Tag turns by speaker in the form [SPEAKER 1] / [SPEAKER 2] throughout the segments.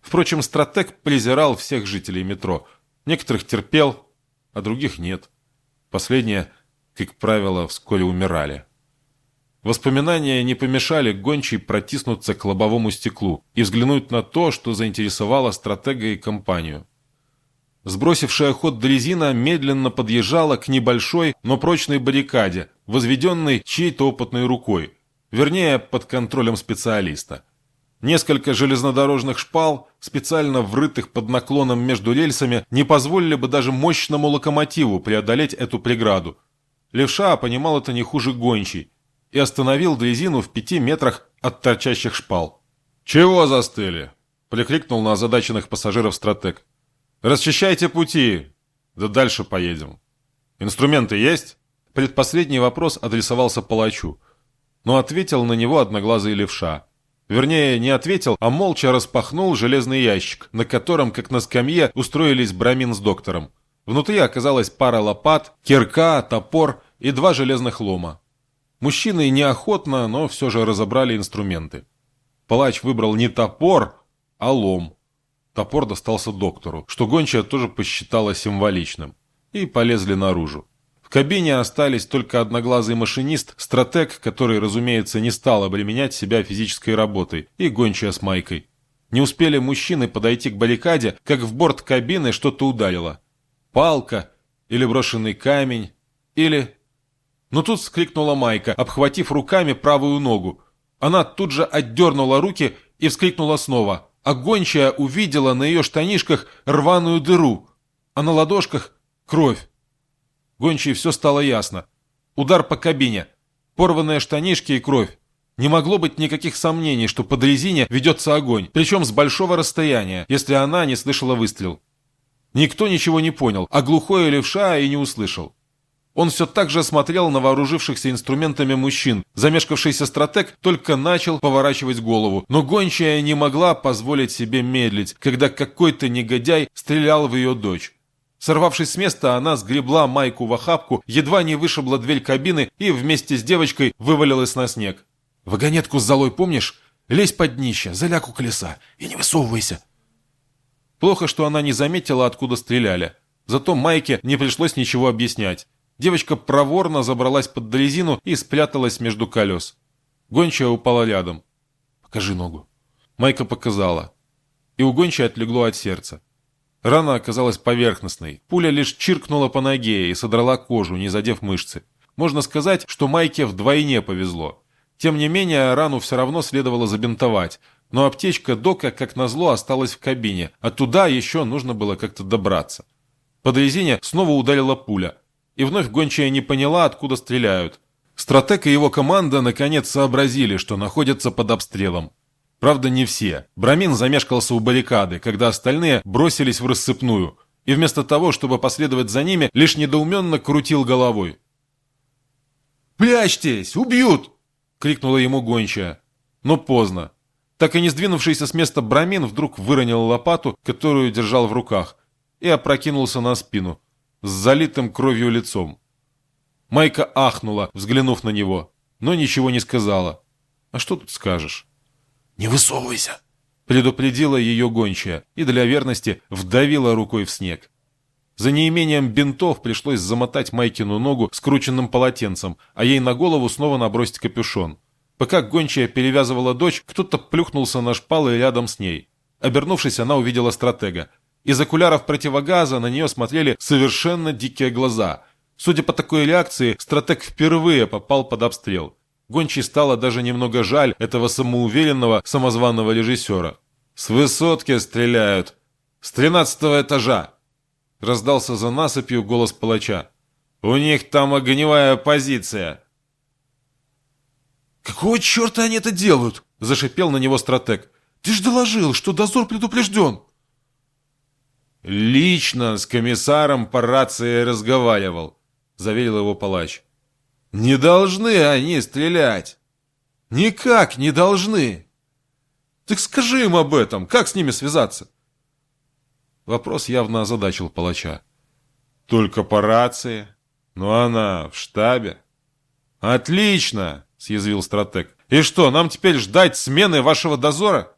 [SPEAKER 1] Впрочем, стратег презирал всех жителей метро. Некоторых терпел, а других нет. Последние, как правило, вскоре умирали. Воспоминания не помешали гончей протиснуться к лобовому стеклу и взглянуть на то, что заинтересовало стратега и компанию. Сбросившая ход дрезина медленно подъезжала к небольшой, но прочной баррикаде, возведенной чьей-то опытной рукой, вернее, под контролем специалиста. Несколько железнодорожных шпал, специально врытых под наклоном между рельсами, не позволили бы даже мощному локомотиву преодолеть эту преграду. Левша понимал это не хуже гончий и остановил дрезину в пяти метрах от торчащих шпал. «Чего застыли?» – прикрикнул на озадаченных пассажиров стратег. «Расчищайте пути, да дальше поедем. Инструменты есть?» Предпоследний вопрос адресовался палачу, но ответил на него одноглазый левша. Вернее, не ответил, а молча распахнул железный ящик, на котором, как на скамье, устроились Брамин с доктором. Внутри оказалась пара лопат, кирка, топор и два железных лома. Мужчины неохотно, но все же разобрали инструменты. Палач выбрал не топор, а лом. Топор достался доктору, что гончая тоже посчитала символичным. И полезли наружу. В кабине остались только одноглазый машинист, стратег, который, разумеется, не стал обременять себя физической работой, и гончая с майкой. Не успели мужчины подойти к баррикаде, как в борт кабины что-то ударило. Палка, или брошенный камень, или... Но тут вскрикнула Майка, обхватив руками правую ногу. Она тут же отдернула руки и вскрикнула снова – а гончая увидела на ее штанишках рваную дыру, а на ладошках кровь. Гончей все стало ясно. Удар по кабине, порванные штанишки и кровь. Не могло быть никаких сомнений, что под резине ведется огонь, причем с большого расстояния, если она не слышала выстрел. Никто ничего не понял, а глухой левша и не услышал. Он все так же смотрел на вооружившихся инструментами мужчин. Замешкавшийся стратег только начал поворачивать голову, но гончая не могла позволить себе медлить, когда какой-то негодяй стрелял в ее дочь. Сорвавшись с места, она сгребла майку в охапку, едва не вышибла дверь кабины и вместе с девочкой вывалилась на снег. «Вагонетку с золой помнишь? Лезь под днище, заляг у колеса и не высовывайся!» Плохо, что она не заметила, откуда стреляли. Зато Майке не пришлось ничего объяснять. Девочка проворно забралась под дрезину и спряталась между колес. Гончая упала рядом. «Покажи ногу». Майка показала. И у гончей отлегло от сердца. Рана оказалась поверхностной. Пуля лишь чиркнула по ноге и содрала кожу, не задев мышцы. Можно сказать, что Майке вдвойне повезло. Тем не менее, рану все равно следовало забинтовать. Но аптечка Дока, как назло, осталась в кабине, а туда еще нужно было как-то добраться. По дрезине снова ударила пуля – и вновь гончая не поняла, откуда стреляют. Стратег и его команда наконец сообразили, что находятся под обстрелом. Правда, не все. Брамин замешкался у баррикады, когда остальные бросились в рассыпную, и вместо того, чтобы последовать за ними, лишь недоуменно крутил головой. «Прячьтесь! Убьют!» — крикнула ему гончая. Но поздно. Так и не сдвинувшийся с места Брамин вдруг выронил лопату, которую держал в руках, и опрокинулся на спину с залитым кровью лицом. Майка ахнула, взглянув на него, но ничего не сказала. «А что тут скажешь?» «Не высовывайся!» предупредила ее гончая и для верности вдавила рукой в снег. За неимением бинтов пришлось замотать Майкину ногу скрученным полотенцем, а ей на голову снова набросить капюшон. Пока гончая перевязывала дочь, кто-то плюхнулся на шпалы рядом с ней. Обернувшись, она увидела стратега. Из окуляров противогаза на нее смотрели совершенно дикие глаза. Судя по такой реакции, стратег впервые попал под обстрел. Гончий стало даже немного жаль этого самоуверенного, самозваного режиссера. «С высотки стреляют! С тринадцатого этажа!» Раздался за насыпью голос палача. «У них там огневая позиция!»
[SPEAKER 2] «Какого черта они это делают?» – зашипел на него стратег. «Ты ж доложил, что дозор предупрежден!»
[SPEAKER 1] «Лично с комиссаром по рации разговаривал», — заверил его палач. «Не должны они стрелять!» «Никак не должны!» «Так скажи им об этом, как с ними связаться?» Вопрос явно озадачил палача. «Только по рации? Но она в штабе?» «Отлично!» — съязвил стратег. «И что, нам теперь ждать смены вашего дозора?»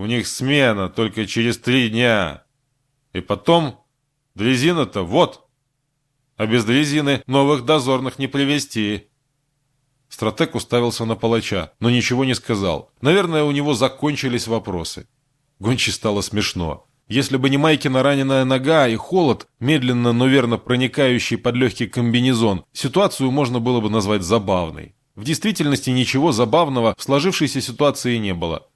[SPEAKER 1] У них смена только через три дня. И потом, дрезина-то вот. А без дрезины новых дозорных не привести. Стратег уставился на палача, но ничего не сказал. Наверное, у него закончились вопросы. Гонче стало смешно. Если бы не Майкина раненая нога и холод, медленно, но верно проникающий под легкий комбинезон, ситуацию можно было бы назвать забавной. В действительности ничего забавного в сложившейся ситуации не было.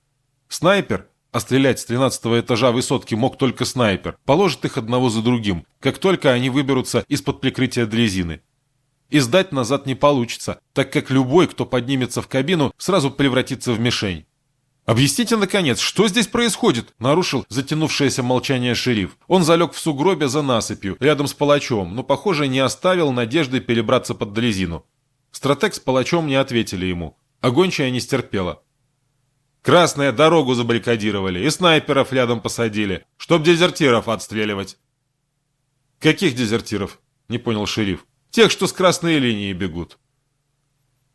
[SPEAKER 1] Снайпер, а стрелять с 13 этажа высотки мог только снайпер, положит их одного за другим, как только они выберутся из-под прикрытия дрезины. И сдать назад не получится, так как любой, кто поднимется в кабину, сразу превратится в мишень. «Объясните, наконец, что здесь происходит?» – нарушил затянувшееся молчание шериф. Он залег в сугробе за насыпью, рядом с палачом, но, похоже, не оставил надежды перебраться под дрезину. Стратег с палачом не ответили ему. Огончая не стерпела. Красная дорогу забаррикадировали и снайперов рядом посадили, чтоб дезертиров отстреливать. Каких дезертиров? Не понял шериф. Тех, что с красной линии бегут.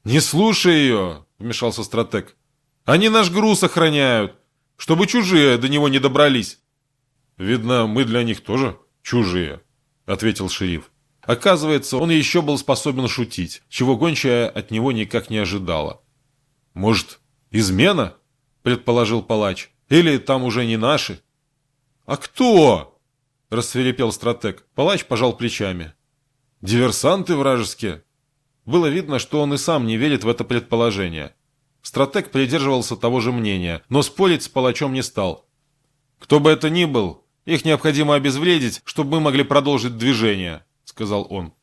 [SPEAKER 1] Не слушай ее, вмешался стратег. Они наш груз охраняют, чтобы чужие до него не добрались. Видно, мы для них тоже чужие, ответил шериф. Оказывается, он еще был способен шутить, чего гончая от него никак не ожидала. Может, измена? Предположил палач. Или там уже не наши? А кто? рассверепел стратег. Палач пожал плечами. Диверсанты вражеские. Было видно, что он и сам не верит в это предположение. Стратег придерживался того же мнения, но спорить с палачом не стал. «Кто бы это ни был, их необходимо обезвредить, чтобы мы могли продолжить движение», — сказал он.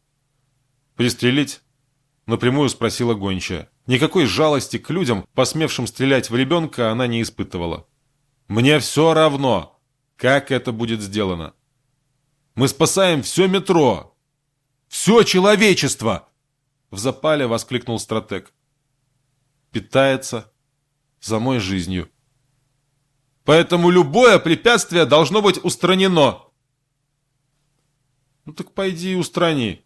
[SPEAKER 1] «Пристрелить?» — напрямую спросила гончая. Никакой жалости к людям, посмевшим стрелять в ребенка, она не испытывала. «Мне все равно, как это будет сделано. Мы спасаем все метро! Все человечество!» В запале воскликнул стратег. «Питается самой жизнью. Поэтому любое препятствие должно быть устранено!» «Ну так пойди и устрани», —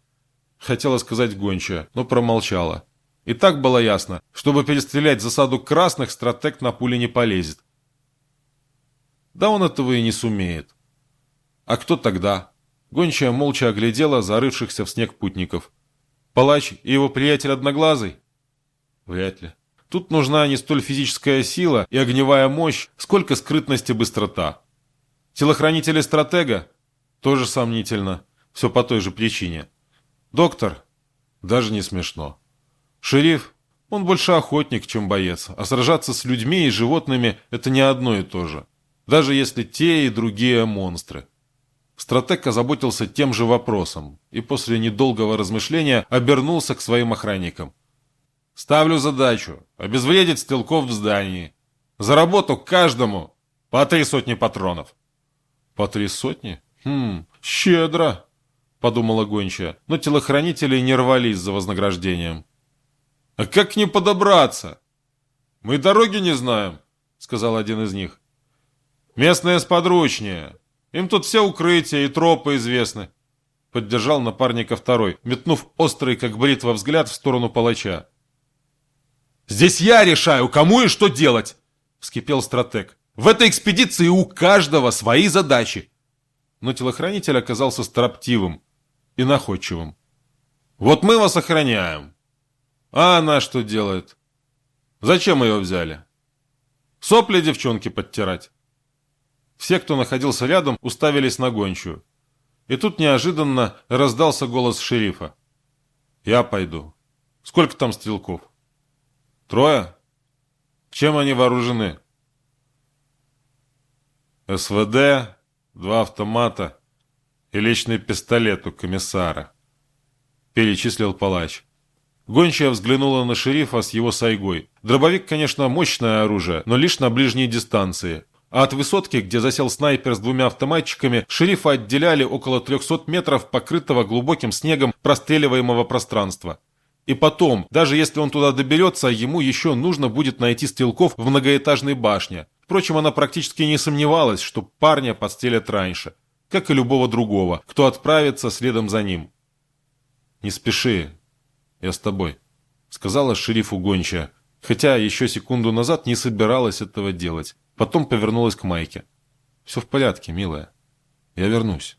[SPEAKER 1] хотела сказать гончая, но промолчала. И так было ясно, чтобы перестрелять засаду красных, стратег на пули не полезет. Да он этого и не сумеет. А кто тогда? Гончая молча оглядела зарывшихся в снег путников. Палач и его приятель Одноглазый? Вряд ли. Тут нужна не столь физическая сила и огневая мощь, сколько скрытность и быстрота. Телохранители стратега? Тоже сомнительно. Все по той же причине. Доктор? Даже не смешно. Шериф, он больше охотник, чем боец, а сражаться с людьми и животными – это не одно и то же. Даже если те и другие монстры. Стратег озаботился тем же вопросом и после недолгого размышления обернулся к своим охранникам. «Ставлю задачу – обезвредить стрелков в здании. За работу каждому по три сотни патронов». «По три сотни? Хм, щедро!» – подумала гончая, но телохранители не рвались за вознаграждением. «А как к ним подобраться?» «Мы дороги не знаем», — сказал один из них. «Местные сподручнее. Им тут все укрытия и тропы известны», — поддержал напарника второй, метнув острый, как бритва, взгляд в сторону палача. «Здесь я решаю, кому и что делать!» — вскипел стратег. «В этой экспедиции у каждого свои задачи!» Но телохранитель оказался строптивым и находчивым. «Вот мы вас охраняем, а она что делает? Зачем ее взяли? Сопли девчонки подтирать. Все, кто находился рядом, уставились на гончую. И тут неожиданно раздался голос шерифа. «Я пойду. Сколько там стрелков?» «Трое? Чем они вооружены?» «СВД, два автомата и личный пистолет у комиссара», — перечислил палач. Гончая взглянула на шерифа с его сайгой. Дробовик, конечно, мощное оружие, но лишь на ближней дистанции. А от высотки, где засел снайпер с двумя автоматчиками, шерифа отделяли около 300 метров покрытого глубоким снегом простреливаемого пространства. И потом, даже если он туда доберется, ему еще нужно будет найти стрелков в многоэтажной башне. Впрочем, она практически не сомневалась, что парня подстрелят раньше, как и любого другого, кто отправится следом за ним. «Не спеши, «Я с тобой», — сказала шерифу гончая, хотя еще секунду назад не собиралась этого делать. Потом повернулась к Майке. «Все в порядке, милая. Я вернусь».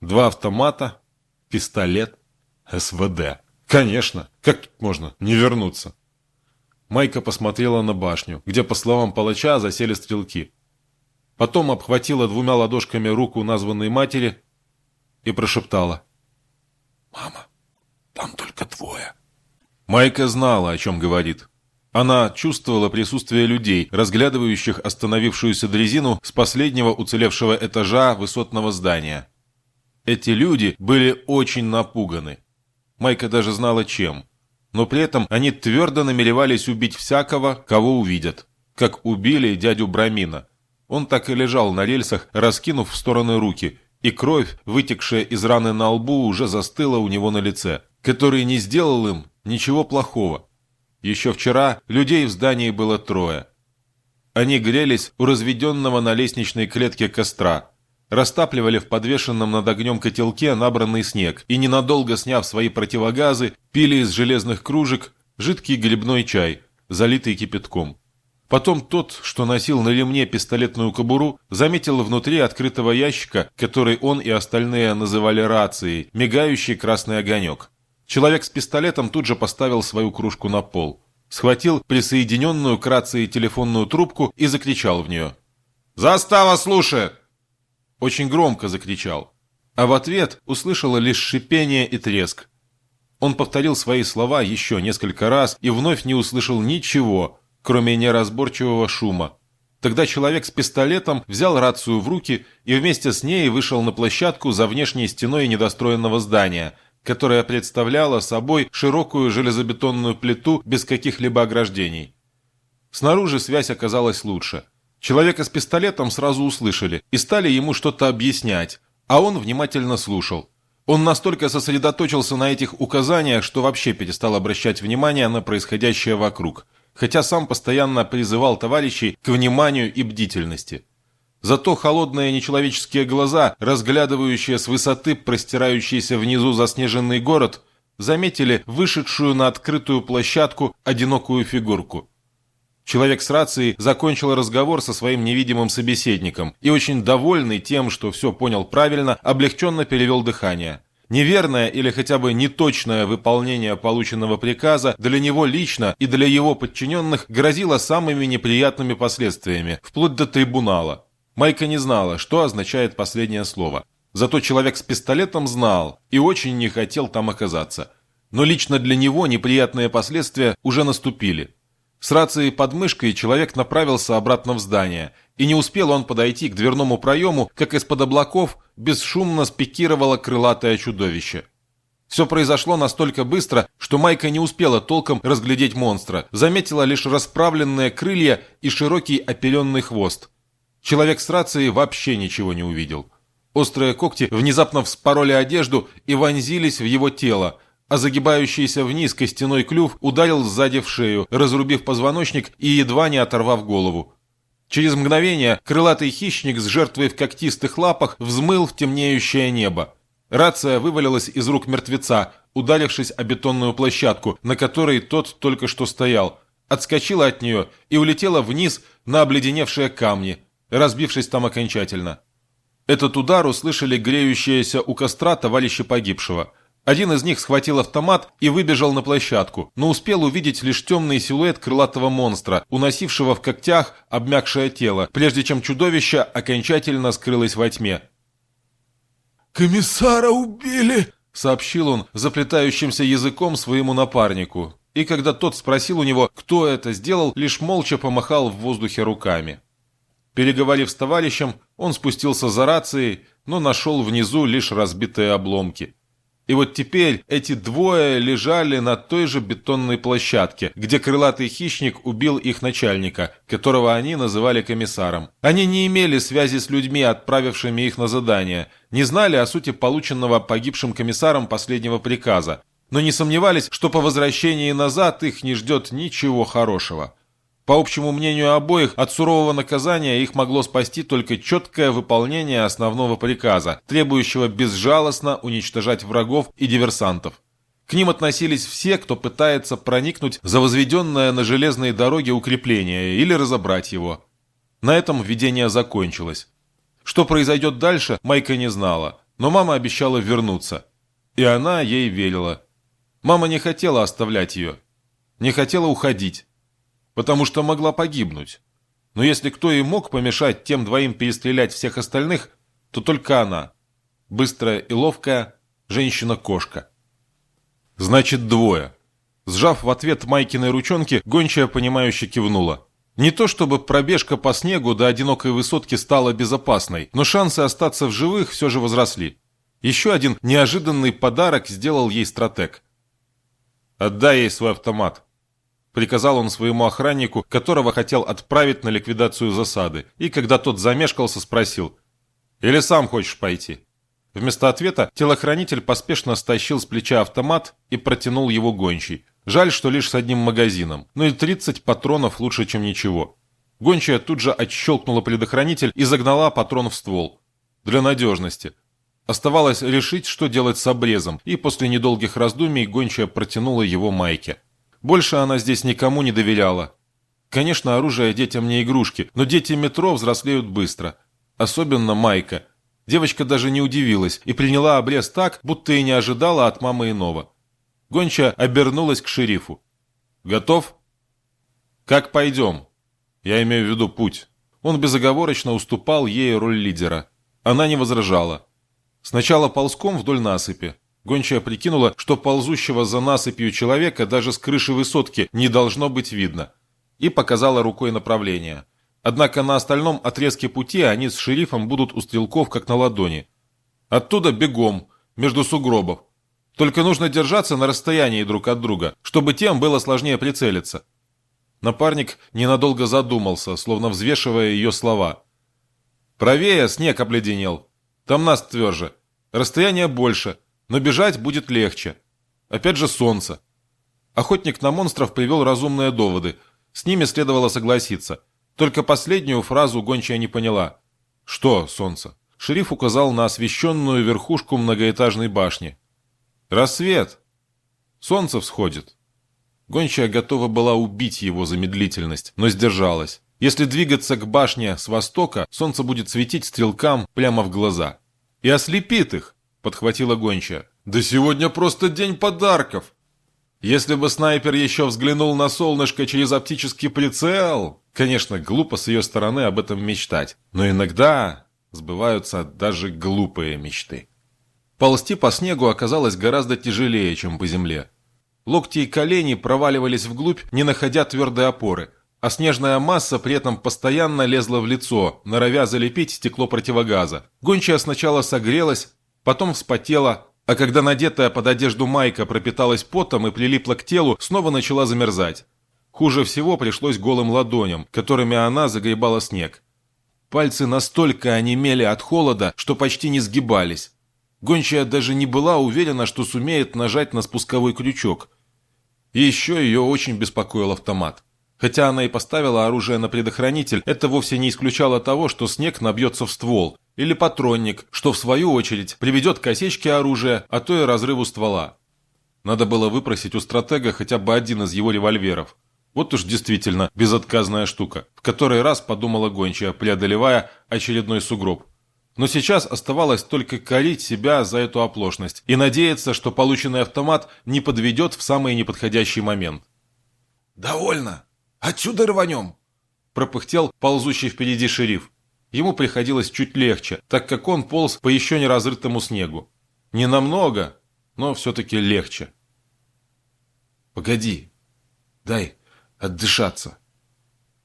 [SPEAKER 1] Два автомата, пистолет, СВД. Конечно, как тут можно не вернуться? Майка посмотрела на башню, где, по словам палача, засели стрелки. Потом обхватила двумя ладошками руку названной матери и прошептала. «Мама, там только двое». Майка знала, о чем говорит. Она чувствовала присутствие людей, разглядывающих остановившуюся дрезину с последнего уцелевшего этажа высотного здания. Эти люди были очень напуганы. Майка даже знала, чем. Но при этом они твердо намеревались убить всякого, кого увидят. Как убили дядю Брамина. Он так и лежал на рельсах, раскинув в стороны руки, и кровь, вытекшая из раны на лбу, уже застыла у него на лице, который не сделал им ничего плохого. Еще вчера людей в здании было трое. Они грелись у разведенного на лестничной клетке костра, растапливали в подвешенном над огнем котелке набранный снег и, ненадолго сняв свои противогазы, пили из железных кружек жидкий грибной чай, залитый кипятком. Потом тот, что носил на ремне пистолетную кобуру, заметил внутри открытого ящика, который он и остальные называли рацией, мигающий красный огонек. Человек с пистолетом тут же поставил свою кружку на пол, схватил присоединенную к рации телефонную трубку и закричал в нее. «Застава слушает!» Очень громко закричал. А в ответ услышала лишь шипение и треск. Он повторил свои слова еще несколько раз и вновь не услышал ничего, кроме неразборчивого шума. Тогда человек с пистолетом взял рацию в руки и вместе с ней вышел на площадку за внешней стеной недостроенного здания, которая представляла собой широкую железобетонную плиту без каких-либо ограждений. Снаружи связь оказалась лучше – Человека с пистолетом сразу услышали и стали ему что-то объяснять, а он внимательно слушал. Он настолько сосредоточился на этих указаниях, что вообще перестал обращать внимание на происходящее вокруг, хотя сам постоянно призывал товарищей к вниманию и бдительности. Зато холодные нечеловеческие глаза, разглядывающие с высоты простирающийся внизу заснеженный город, заметили вышедшую на открытую площадку одинокую фигурку. Человек с рацией закончил разговор со своим невидимым собеседником и, очень довольный тем, что все понял правильно, облегченно перевел дыхание. Неверное или хотя бы неточное выполнение полученного приказа для него лично и для его подчиненных грозило самыми неприятными последствиями, вплоть до трибунала. Майка не знала, что означает последнее слово. Зато человек с пистолетом знал и очень не хотел там оказаться. Но лично для него неприятные последствия уже наступили. С рацией под мышкой человек направился обратно в здание, и не успел он подойти к дверному проему, как из-под облаков бесшумно спикировало крылатое чудовище. Все произошло настолько быстро, что Майка не успела толком разглядеть монстра, заметила лишь расправленные крылья и широкий оперенный хвост. Человек с рацией вообще ничего не увидел. Острые когти внезапно вспороли одежду и вонзились в его тело, а загибающийся вниз костяной клюв ударил сзади в шею, разрубив позвоночник и едва не оторвав голову. Через мгновение крылатый хищник с жертвой в когтистых лапах взмыл в темнеющее небо. Рация вывалилась из рук мертвеца, ударившись о бетонную площадку, на которой тот только что стоял, отскочила от нее и улетела вниз на обледеневшие камни, разбившись там окончательно. Этот удар услышали греющиеся у костра товарищи погибшего – один из них схватил автомат и выбежал на площадку, но успел увидеть лишь темный силуэт крылатого монстра, уносившего в когтях обмякшее тело, прежде чем чудовище окончательно скрылось во тьме.
[SPEAKER 2] «Комиссара убили!»
[SPEAKER 1] — сообщил он заплетающимся языком своему напарнику. И когда тот спросил у него, кто это сделал, лишь молча помахал в воздухе руками. Переговорив с товарищем, он спустился за рацией, но нашел внизу лишь разбитые обломки. И вот теперь эти двое лежали на той же бетонной площадке, где крылатый хищник убил их начальника, которого они называли комиссаром. Они не имели связи с людьми, отправившими их на задание, не знали о сути полученного погибшим комиссаром последнего приказа, но не сомневались, что по возвращении назад их не ждет ничего хорошего. По общему мнению обоих, от сурового наказания их могло спасти только четкое выполнение основного приказа, требующего безжалостно уничтожать врагов и диверсантов. К ним относились все, кто пытается проникнуть за возведенное на железной дороге укрепление или разобрать его. На этом видение закончилось. Что произойдет дальше, Майка не знала, но мама обещала вернуться. И она ей верила. Мама не хотела оставлять ее, не хотела уходить, потому что могла погибнуть. Но если кто и мог помешать тем двоим перестрелять всех остальных, то только она. Быстрая и ловкая женщина-кошка. Значит, двое. Сжав в ответ Майкиной ручонки, гончая, понимающе кивнула. Не то чтобы пробежка по снегу до одинокой высотки стала безопасной, но шансы остаться в живых все же возросли. Еще один неожиданный подарок сделал ей стратег. «Отдай ей свой автомат», — приказал он своему охраннику, которого хотел отправить на ликвидацию засады, и когда тот замешкался, спросил, «Или сам хочешь пойти?» Вместо ответа телохранитель поспешно стащил с плеча автомат и протянул его гончий. Жаль, что лишь с одним магазином, но и 30 патронов лучше, чем ничего. Гончая тут же отщелкнула предохранитель и загнала патрон в ствол. Для надежности. Оставалось решить, что делать с обрезом, и после недолгих раздумий гончая протянула его майке. Больше она здесь никому не доверяла. Конечно, оружие детям не игрушки, но дети метро взрослеют быстро. Особенно майка. Девочка даже не удивилась и приняла обрез так, будто и не ожидала от мамы иного. Гончая обернулась к шерифу. «Готов?» «Как пойдем?» «Я имею в виду путь». Он безоговорочно уступал ей роль лидера. Она не возражала. Сначала ползком вдоль насыпи. Гончая прикинула, что ползущего за насыпью человека даже с крыши высотки не должно быть видно. И показала рукой направление. Однако на остальном отрезке пути они с шерифом будут у стрелков как на ладони. Оттуда бегом, между сугробов. Только нужно держаться на расстоянии друг от друга, чтобы тем было сложнее прицелиться. Напарник ненадолго задумался, словно взвешивая ее слова. «Правее снег обледенел», там нас тверже. Расстояние больше, но бежать будет легче. Опять же солнце. Охотник на монстров привел разумные доводы. С ними следовало согласиться. Только последнюю фразу гончая не поняла. «Что, солнце?» Шериф указал на освещенную верхушку многоэтажной башни. «Рассвет! Солнце всходит!» Гончая готова была убить его за медлительность, но сдержалась. Если двигаться к башне с востока, солнце будет светить стрелкам прямо в глаза. «И ослепит их», — подхватила гончая. «Да сегодня просто день подарков!» Если бы снайпер еще взглянул на солнышко через оптический прицел... Конечно, глупо с ее стороны об этом мечтать. Но иногда сбываются даже глупые мечты. Ползти по снегу оказалось гораздо тяжелее, чем по земле. Локти и колени проваливались вглубь, не находя твердой опоры, а снежная масса при этом постоянно лезла в лицо, норовя залепить стекло противогаза. Гончая сначала согрелась, потом вспотела, а когда надетая под одежду майка пропиталась потом и прилипла к телу, снова начала замерзать. Хуже всего пришлось голым ладоням, которыми она загребала снег. Пальцы настолько онемели от холода, что почти не сгибались. Гончая даже не была уверена, что сумеет нажать на спусковой крючок. И еще ее очень беспокоил автомат. Хотя она и поставила оружие на предохранитель, это вовсе не исключало того, что снег набьется в ствол, или патронник, что в свою очередь приведет к осечке оружия, а то и разрыву ствола. Надо было выпросить у стратега хотя бы один из его револьверов. Вот уж действительно безотказная штука, в который раз подумала гончая, преодолевая очередной сугроб. Но сейчас оставалось только корить себя за эту оплошность и надеяться, что полученный автомат не подведет в самый неподходящий момент.
[SPEAKER 2] «Довольно!» «Отсюда рванем!» – пропыхтел ползущий впереди шериф. Ему приходилось чуть легче, так как он полз по еще не разрытому снегу. Не намного, но все-таки легче. «Погоди, дай отдышаться».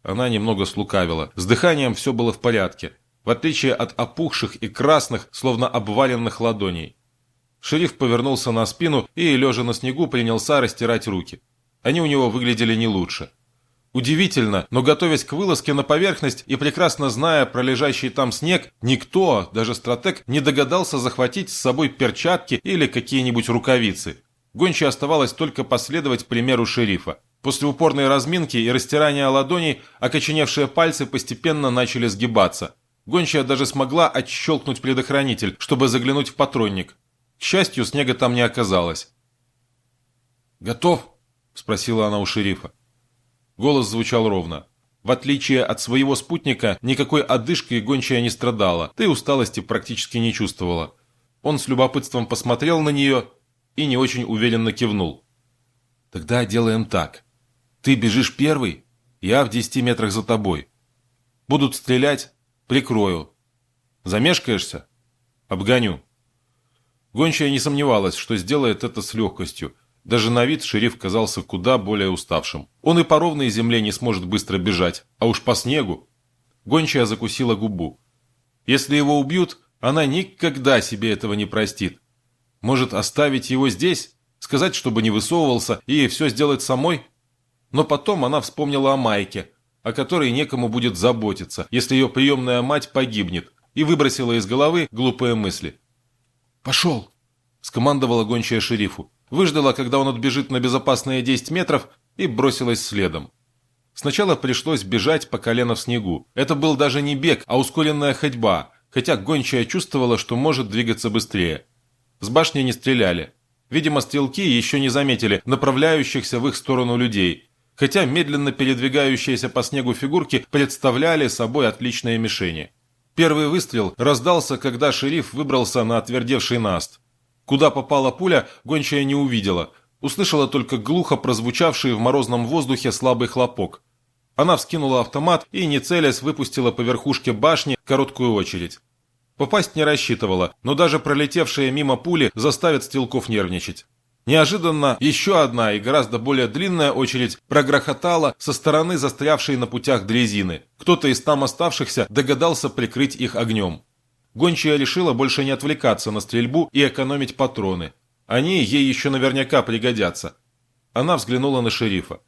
[SPEAKER 2] Она немного слукавила. С дыханием все было в порядке, в отличие от опухших и красных, словно обваленных ладоней. Шериф повернулся на спину и, лежа на снегу, принялся растирать руки. Они у него выглядели не лучше. Удивительно, но готовясь к вылазке на поверхность и прекрасно зная про лежащий там снег, никто, даже стратег, не догадался захватить с собой перчатки или какие-нибудь рукавицы. Гонче оставалось только последовать примеру шерифа. После упорной разминки и растирания ладоней окоченевшие пальцы постепенно начали сгибаться. Гончая даже смогла отщелкнуть предохранитель, чтобы заглянуть в патронник. К счастью, снега там не оказалось.
[SPEAKER 1] «Готов?» – спросила она у шерифа. Голос звучал ровно.
[SPEAKER 2] В отличие от своего спутника, никакой одышкой гончая не страдала, да и усталости практически не чувствовала. Он с любопытством посмотрел на нее и не очень уверенно кивнул. «Тогда делаем так. Ты бежишь первый, я в десяти метрах за тобой. Будут стрелять, прикрою. Замешкаешься? Обгоню». Гончая не сомневалась, что сделает это с легкостью – даже на вид шериф казался куда более уставшим. Он и по ровной земле не сможет быстро бежать, а уж по снегу. Гончая закусила губу. Если его убьют, она никогда себе этого не простит. Может, оставить его здесь? Сказать, чтобы не высовывался и все сделать самой? Но потом она вспомнила о Майке, о которой некому будет заботиться, если ее приемная мать погибнет, и выбросила из головы глупые мысли. «Пошел!» – скомандовала гончая шерифу выждала, когда он отбежит на безопасные 10 метров, и бросилась следом. Сначала пришлось бежать по колено в снегу. Это был даже не бег, а ускоренная ходьба, хотя гончая чувствовала, что может двигаться быстрее. С башни не стреляли. Видимо, стрелки еще не заметили направляющихся в их сторону людей, хотя медленно передвигающиеся по снегу фигурки представляли собой отличные мишени. Первый выстрел раздался, когда шериф выбрался на отвердевший наст. Куда попала пуля, гончая не увидела. Услышала только глухо прозвучавший в морозном воздухе слабый хлопок. Она вскинула автомат и, не целясь, выпустила по верхушке башни короткую очередь. Попасть не рассчитывала, но даже пролетевшие мимо пули заставят стрелков нервничать. Неожиданно еще одна и гораздо более длинная очередь прогрохотала со стороны застрявшей на путях дрезины. Кто-то из там оставшихся догадался прикрыть их огнем. Гончая решила больше не отвлекаться на стрельбу и экономить патроны. Они ей еще наверняка пригодятся. Она взглянула на шерифа.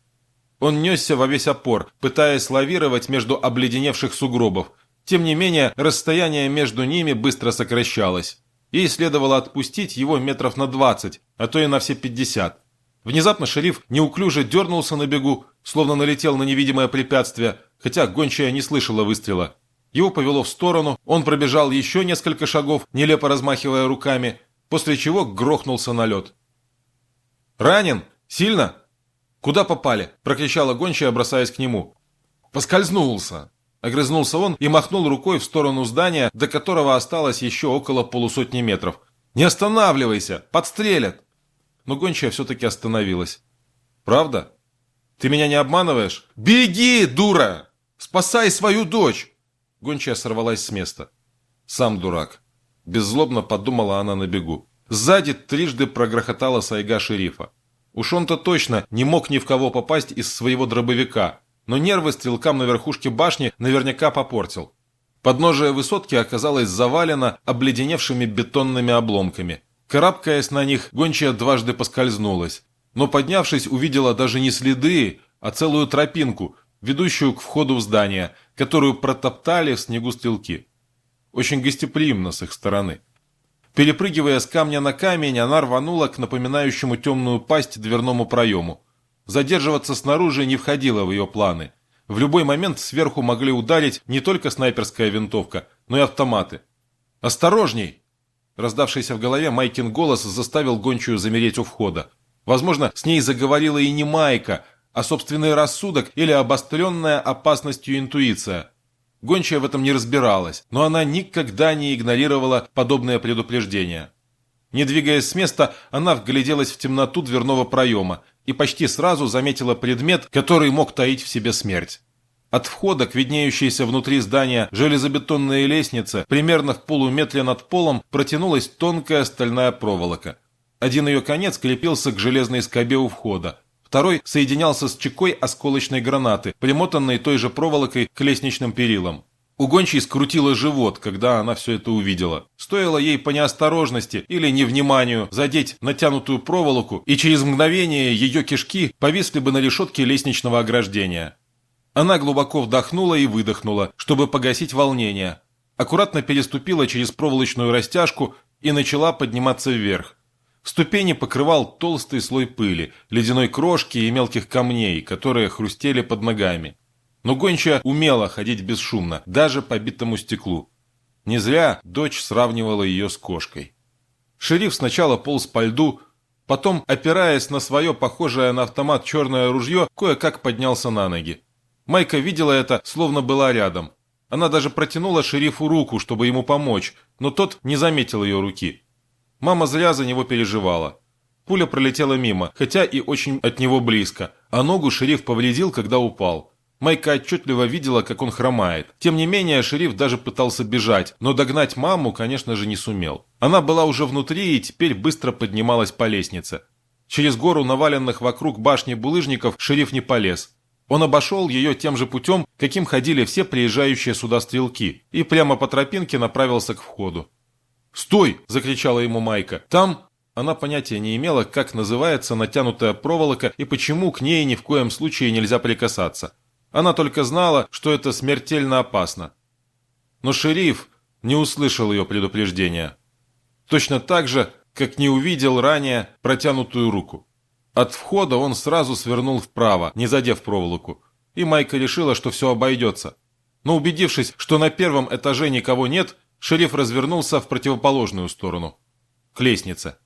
[SPEAKER 2] Он несся во весь опор, пытаясь лавировать между обледеневших сугробов. Тем не менее, расстояние между ними быстро сокращалось. Ей следовало отпустить его метров на 20, а то и на все 50. Внезапно шериф неуклюже дернулся на бегу, словно налетел на невидимое препятствие, хотя гончая не слышала выстрела. Его повело в сторону, он пробежал еще несколько шагов, нелепо размахивая руками, после чего грохнулся на лед. «Ранен? Сильно?» «Куда попали?» – прокричала гончая, бросаясь к нему. «Поскользнулся!» – огрызнулся он и махнул рукой в сторону здания, до которого осталось еще около полусотни метров. «Не останавливайся! Подстрелят!» Но гончая все-таки остановилась. «Правда? Ты меня не обманываешь?» «Беги, дура! Спасай свою дочь!» Гончая сорвалась с места. «Сам дурак», – беззлобно подумала она на бегу. Сзади трижды прогрохотала сайга шерифа. Уж он-то точно не мог ни в кого попасть из своего дробовика, но нервы стрелкам на верхушке башни наверняка попортил. Подножие высотки оказалось завалено обледеневшими бетонными обломками. Карабкаясь на них, гончая дважды поскользнулась, но поднявшись, увидела даже не следы, а целую тропинку, ведущую к входу в здание – которую протоптали в снегу стрелки. Очень гостеприимно с их стороны. Перепрыгивая с камня на камень, она рванула к напоминающему темную пасть дверному проему. Задерживаться снаружи не входило в ее планы. В любой момент сверху могли ударить не только снайперская винтовка, но и автоматы. «Осторожней!» Раздавшийся в голове Майкин голос заставил гончую замереть у входа. Возможно, с ней заговорила и не Майка, а собственный рассудок или обостренная опасностью интуиция. Гончая в этом не разбиралась, но она никогда не игнорировала подобное предупреждение. Не двигаясь с места, она вгляделась в темноту дверного проема и почти сразу заметила предмет, который мог таить в себе смерть. От входа к виднеющейся внутри здания железобетонной лестнице, примерно в полуметре над полом, протянулась тонкая стальная проволока. Один ее конец крепился к железной скобе у входа, Второй соединялся с чекой осколочной гранаты, примотанной той же проволокой к лестничным перилам. У гончей скрутило живот, когда она все это увидела. Стоило ей по неосторожности или невниманию задеть натянутую проволоку, и через мгновение ее кишки повисли бы на решетке лестничного ограждения. Она глубоко вдохнула и выдохнула, чтобы погасить волнение. Аккуратно переступила через проволочную растяжку и начала подниматься вверх. Ступени покрывал толстый слой пыли, ледяной крошки и мелких камней, которые хрустели под ногами. Но гончая умела ходить бесшумно, даже по битому стеклу. Не зря дочь сравнивала ее с кошкой. Шериф сначала полз по льду, потом, опираясь на свое похожее на автомат черное ружье, кое-как поднялся на ноги. Майка видела это, словно была рядом. Она даже протянула шерифу руку, чтобы ему помочь, но тот не заметил ее руки. Мама зря за него переживала. Пуля пролетела мимо, хотя и очень от него близко, а ногу шериф повредил, когда упал. Майка отчетливо видела, как он хромает. Тем не менее, шериф даже пытался бежать, но догнать маму, конечно же, не сумел. Она была уже внутри и теперь быстро поднималась по лестнице. Через гору наваленных вокруг башни булыжников шериф не полез. Он обошел ее тем же путем, каким ходили все приезжающие сюда стрелки, и прямо по тропинке направился к входу. «Стой!» – закричала ему Майка. «Там...» Она понятия не имела, как называется натянутая проволока и почему к ней ни в коем случае нельзя прикасаться. Она только знала, что это смертельно опасно. Но шериф не услышал ее предупреждения. Точно так же, как не увидел ранее протянутую руку. От входа он сразу свернул вправо, не задев проволоку, и Майка решила, что все обойдется. Но убедившись, что на первом этаже никого нет, шериф развернулся в противоположную сторону, к лестнице.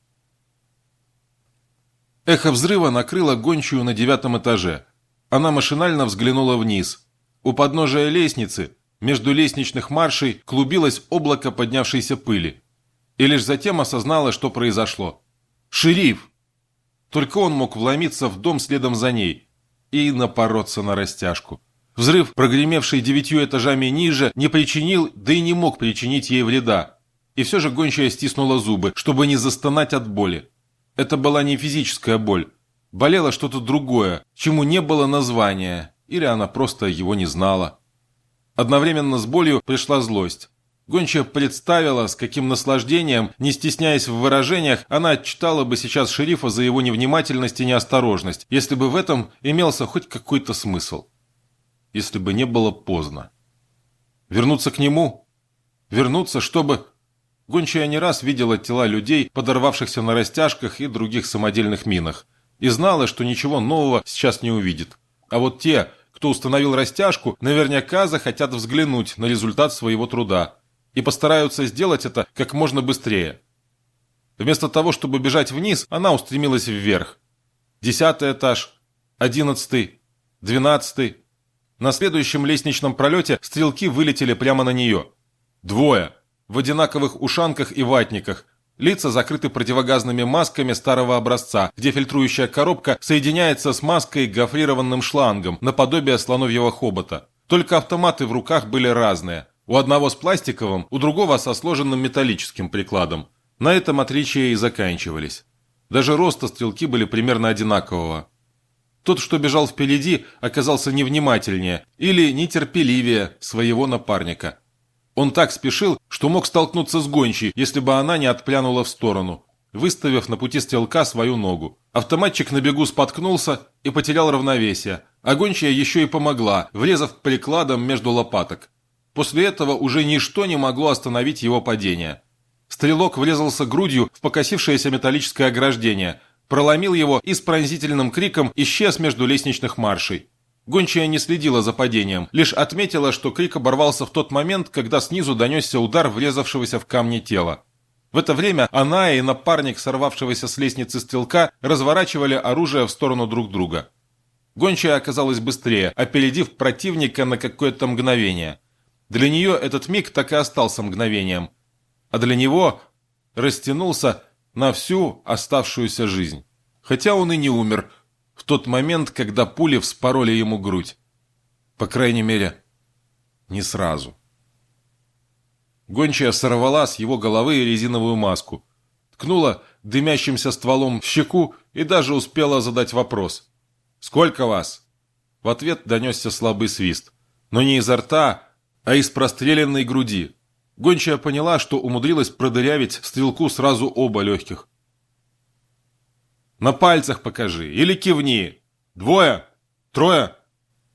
[SPEAKER 2] Эхо взрыва накрыло гончую на девятом этаже. Она машинально взглянула вниз. У подножия лестницы, между лестничных маршей, клубилось облако поднявшейся пыли. И лишь затем осознала, что произошло. «Шериф!» Только он мог вломиться в дом следом за ней и напороться на растяжку. Взрыв, прогремевший девятью этажами ниже, не причинил, да и не мог причинить ей вреда. И все же гончая стиснула зубы, чтобы не застонать от боли. Это была не физическая боль. Болело что-то другое, чему не было названия, или она просто его не знала. Одновременно с болью пришла злость. Гончая представила, с каким наслаждением, не стесняясь в выражениях, она отчитала бы сейчас шерифа за его невнимательность и неосторожность, если бы в этом имелся хоть какой-то смысл. Если бы не было поздно. Вернуться к нему? Вернуться, чтобы... Гончая не раз видела тела людей, подорвавшихся на растяжках и других самодельных минах, и знала, что ничего нового сейчас не увидит. А вот те, кто установил растяжку, наверняка захотят взглянуть на результат своего труда – и постараются сделать это как можно быстрее. Вместо того, чтобы бежать вниз, она устремилась вверх. Десятый этаж, одиннадцатый, двенадцатый. На следующем лестничном пролете стрелки вылетели прямо на нее. Двое, в одинаковых ушанках и ватниках, лица закрыты противогазными масками старого образца, где фильтрующая коробка соединяется с маской гофрированным шлангом, наподобие слоновьего хобота. Только автоматы в руках были разные. У одного с пластиковым, у другого со сложенным металлическим прикладом. На этом отличия и заканчивались. Даже роста стрелки были примерно одинакового. Тот, что бежал впереди, оказался невнимательнее или нетерпеливее своего напарника. Он так спешил, что мог столкнуться с гончей, если бы она не отплянула в сторону, выставив на пути стрелка свою ногу. Автоматчик на бегу споткнулся и потерял равновесие, а гончая еще и помогла, врезав прикладом между лопаток. После этого уже ничто не могло остановить его падение. Стрелок врезался грудью в покосившееся металлическое ограждение, проломил его и с пронзительным криком исчез между лестничных маршей. Гончая не следила за падением, лишь отметила, что крик оборвался в тот момент, когда снизу донесся удар врезавшегося в камни тела. В это время она и напарник сорвавшегося с лестницы стрелка разворачивали оружие в сторону друг друга. Гончая оказалась быстрее, опередив противника на какое-то мгновение – для нее этот миг так и остался мгновением, а для него растянулся на всю оставшуюся жизнь. Хотя он и не умер в тот момент, когда пули вспороли ему грудь. По крайней мере, не сразу. Гончая сорвала с его головы резиновую маску, ткнула дымящимся стволом в щеку и даже успела задать вопрос. «Сколько вас?» В ответ донесся слабый свист. Но не изо рта, а из простреленной груди. Гончая поняла, что умудрилась продырявить стрелку сразу оба легких. «На пальцах покажи или кивни! Двое? Трое?»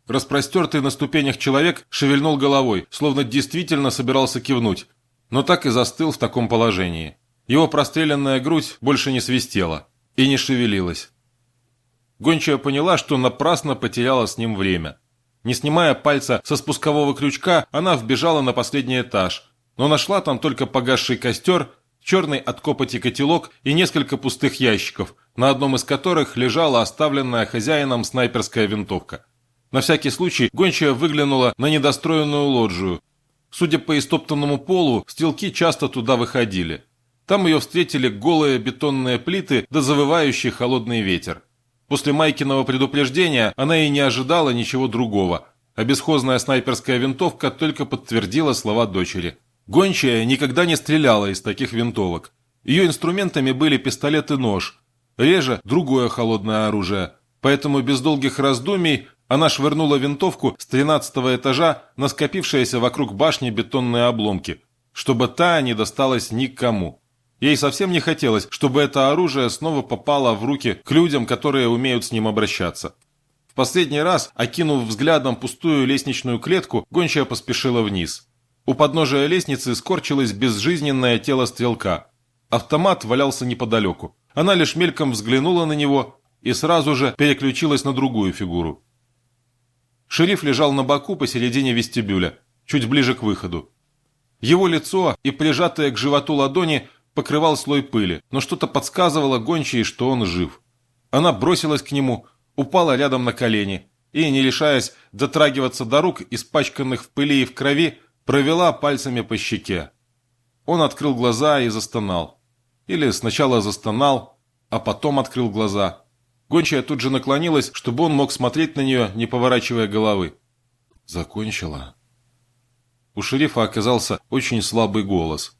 [SPEAKER 2] Распростертый на ступенях человек шевельнул головой, словно действительно собирался кивнуть, но так и застыл в таком положении. Его простреленная грудь больше не свистела и не шевелилась. Гончая поняла, что напрасно потеряла с ним время. Не снимая пальца со спускового крючка, она вбежала на последний этаж, но нашла там только погасший костер, черный от копоти котелок и несколько пустых ящиков, на одном из которых лежала оставленная хозяином снайперская винтовка. На всякий случай гончая выглянула на недостроенную лоджию. Судя по истоптанному полу, стрелки часто туда выходили. Там ее встретили голые бетонные плиты да завывающий холодный ветер. После Майкиного предупреждения она и не ожидала ничего другого, а бесхозная снайперская винтовка только подтвердила слова дочери. Гончая никогда не стреляла из таких винтовок. Ее инструментами были пистолет и нож, реже другое холодное оружие, поэтому без долгих раздумий она швырнула винтовку с тринадцатого этажа на скопившиеся вокруг башни бетонные обломки, чтобы та не досталась никому. Ей совсем не хотелось, чтобы это оружие снова попало в руки к людям, которые умеют с ним обращаться. В последний раз, окинув взглядом пустую лестничную клетку, гончая поспешила вниз. У подножия лестницы скорчилось безжизненное тело стрелка. Автомат валялся неподалеку. Она лишь мельком взглянула на него и сразу же переключилась на другую фигуру. Шериф лежал на боку посередине вестибюля, чуть ближе к выходу. Его лицо и прижатые к животу ладони покрывал слой пыли, но что-то подсказывало гончей, что он жив. Она бросилась к нему, упала рядом на колени и, не лишаясь дотрагиваться до рук, испачканных в пыли и в крови, провела пальцами по щеке. Он открыл глаза и застонал. Или сначала застонал, а потом открыл глаза – Гончая тут же наклонилась, чтобы он мог смотреть на нее, не поворачивая головы. «Закончила?» У шерифа оказался очень слабый голос,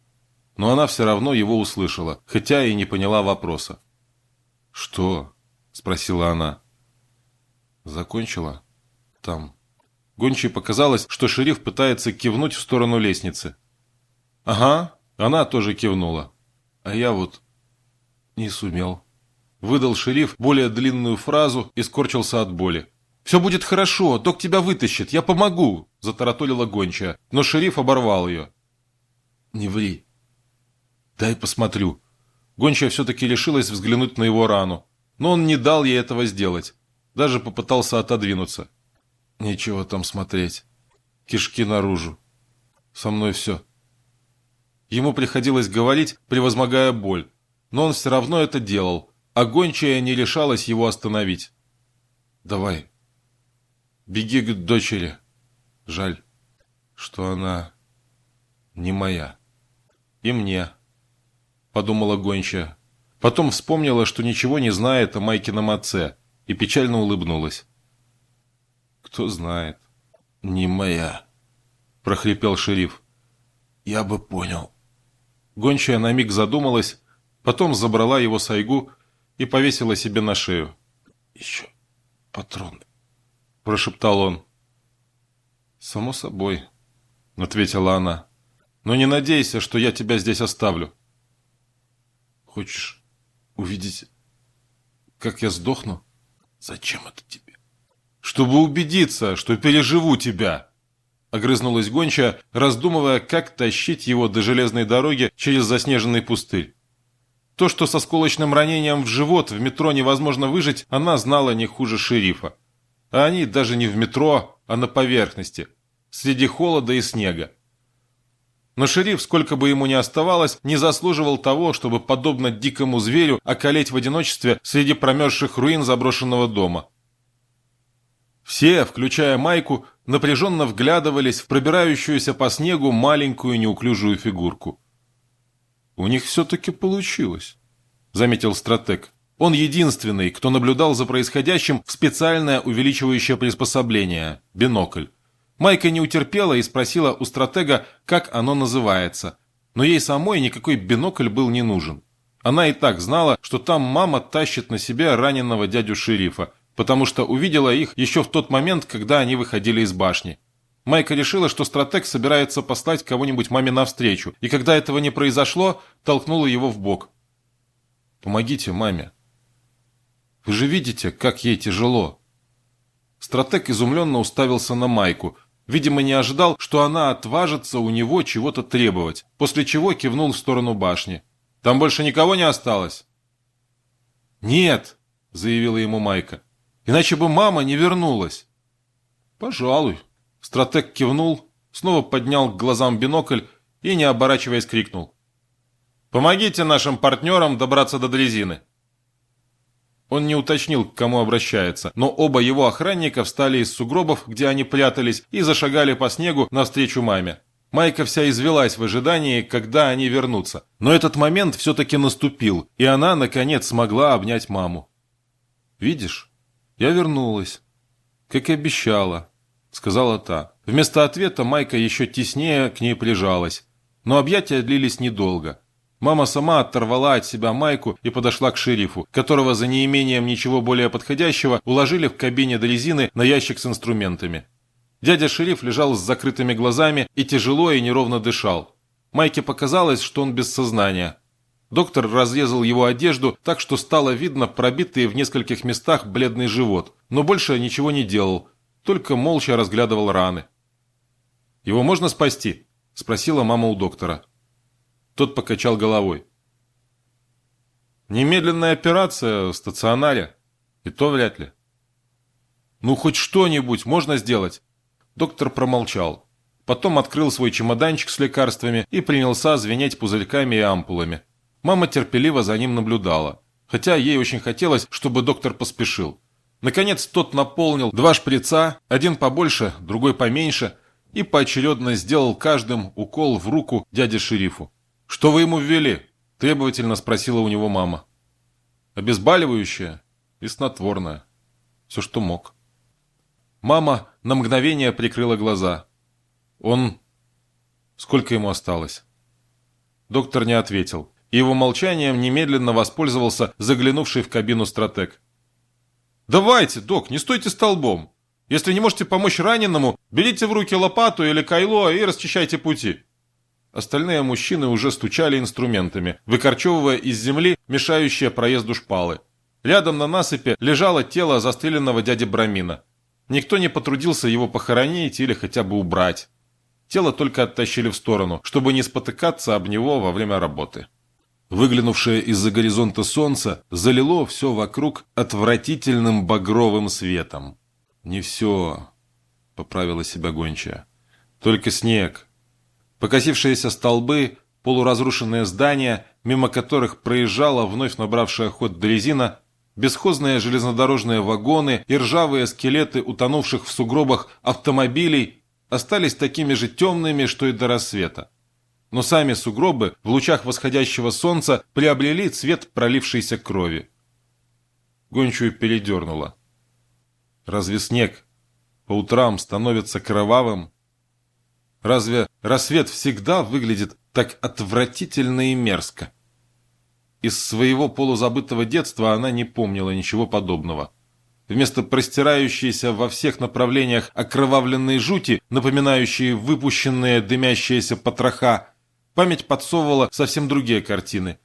[SPEAKER 2] но она все равно его услышала, хотя и не поняла вопроса. «Что?» – спросила она. «Закончила? Там». Гончей показалось, что шериф пытается кивнуть в сторону лестницы. «Ага», она тоже кивнула. А я вот не сумел. Выдал шериф более длинную фразу и скорчился от боли. «Все будет хорошо, док тебя вытащит, я помогу!» – затараторила гончая, но шериф оборвал ее. «Не ври. Дай посмотрю». Гончая все-таки решилась взглянуть на его рану, но он не дал ей этого сделать. Даже попытался отодвинуться. «Нечего там смотреть. Кишки наружу. Со мной все». Ему приходилось говорить, превозмогая боль, но он все равно это делал – а не решалась его остановить. «Давай, беги к дочери. Жаль, что она не моя. И мне», — подумала гончая. Потом вспомнила, что ничего не знает о Майкином отце, и печально улыбнулась. «Кто знает, не моя», — прохрипел шериф. «Я бы понял». Гончая на миг задумалась, потом забрала его сайгу и повесила себе на шею. «Еще патрон», – прошептал он. «Само собой», – ответила она. «Но не надейся, что я тебя здесь оставлю». «Хочешь увидеть, как я сдохну? Зачем это тебе?» «Чтобы убедиться, что переживу тебя», — огрызнулась гончая, раздумывая, как тащить его до железной дороги через заснеженный пустырь. То, что со сколочным ранением в живот в метро невозможно выжить, она знала не хуже шерифа. А они даже не в метро, а на поверхности, среди холода и снега. Но шериф, сколько бы ему ни оставалось, не заслуживал того, чтобы, подобно дикому зверю, околеть в одиночестве среди промерзших руин заброшенного дома. Все, включая Майку, напряженно вглядывались в пробирающуюся по снегу маленькую неуклюжую фигурку. «У них все-таки получилось», — заметил стратег. Он единственный, кто наблюдал за происходящим в специальное увеличивающее приспособление – бинокль. Майка не утерпела и спросила у стратега, как оно называется. Но ей самой никакой бинокль был не нужен. Она и так знала, что там мама тащит на себе раненого дядю шерифа, потому что увидела их еще в тот момент, когда они выходили из башни. Майка решила, что стратег собирается послать кого-нибудь маме навстречу, и когда этого не произошло, толкнула его в бок. «Помогите маме. Вы же видите, как ей тяжело». Стратег изумленно уставился на Майку. Видимо, не ожидал, что она отважится у него чего-то требовать, после чего кивнул в сторону башни. «Там больше никого не осталось?» «Нет», — заявила ему Майка, — «иначе бы мама не вернулась». «Пожалуй», Стратег кивнул, снова поднял к глазам бинокль и, не оборачиваясь, крикнул. «Помогите нашим партнерам добраться до дрезины!»
[SPEAKER 1] Он не уточнил, к кому обращается, но оба его охранника встали из сугробов, где они прятались, и зашагали по снегу навстречу маме. Майка вся извелась в ожидании, когда они вернутся. Но этот момент все-таки наступил, и она, наконец, смогла обнять маму. «Видишь, я вернулась, как и обещала», — сказала та. Вместо ответа Майка еще теснее к ней прижалась. Но объятия длились недолго. Мама сама оторвала от себя майку и подошла к шерифу, которого за неимением ничего более подходящего уложили в кабине до резины на ящик с инструментами. Дядя шериф лежал с закрытыми глазами и тяжело и неровно дышал. Майке показалось, что он без сознания. Доктор разрезал его одежду так, что стало видно пробитый в нескольких местах бледный живот, но больше ничего не делал, только молча разглядывал раны. «Его можно спасти?» – спросила мама у доктора. Тот покачал головой. Немедленная операция в стационаре. И то вряд ли. Ну, хоть что-нибудь можно сделать? Доктор промолчал. Потом открыл свой чемоданчик с лекарствами и принялся звенеть пузырьками и ампулами. Мама терпеливо за ним наблюдала. Хотя ей очень хотелось, чтобы доктор поспешил. Наконец тот наполнил два шприца, один побольше, другой поменьше, и поочередно сделал каждым укол в руку дяде шерифу. «Что вы ему ввели?» – требовательно спросила у него мама. «Обезболивающее и снотворное. Все, что мог». Мама на мгновение прикрыла глаза. «Он... Сколько ему осталось?» Доктор не ответил, и его молчанием немедленно воспользовался заглянувший в кабину стратег. «Давайте, док, не стойте столбом. Если не можете помочь раненому, берите в руки лопату или кайло и расчищайте пути». Остальные мужчины уже стучали инструментами, выкорчевывая из земли мешающие проезду шпалы. Рядом на насыпи лежало тело застреленного дяди Брамина. Никто не потрудился его похоронить или хотя бы убрать. Тело только оттащили в сторону, чтобы не спотыкаться об него во время работы. Выглянувшее из-за горизонта солнце залило все вокруг отвратительным багровым светом. «Не все», — поправила себя гончая. «Только снег, Покосившиеся столбы, полуразрушенные здания, мимо которых проезжала вновь набравшая ход дрезина, бесхозные железнодорожные вагоны и ржавые скелеты утонувших в сугробах автомобилей остались такими же темными, что и до рассвета. Но сами сугробы в лучах восходящего солнца приобрели цвет пролившейся крови. Гончую передернула. Разве снег по утрам становится кровавым? Разве рассвет всегда выглядит так отвратительно и мерзко? Из своего полузабытого детства она не помнила ничего подобного. Вместо простирающейся во всех направлениях окровавленной жути, напоминающей выпущенные дымящиеся потроха, память подсовывала совсем другие картины.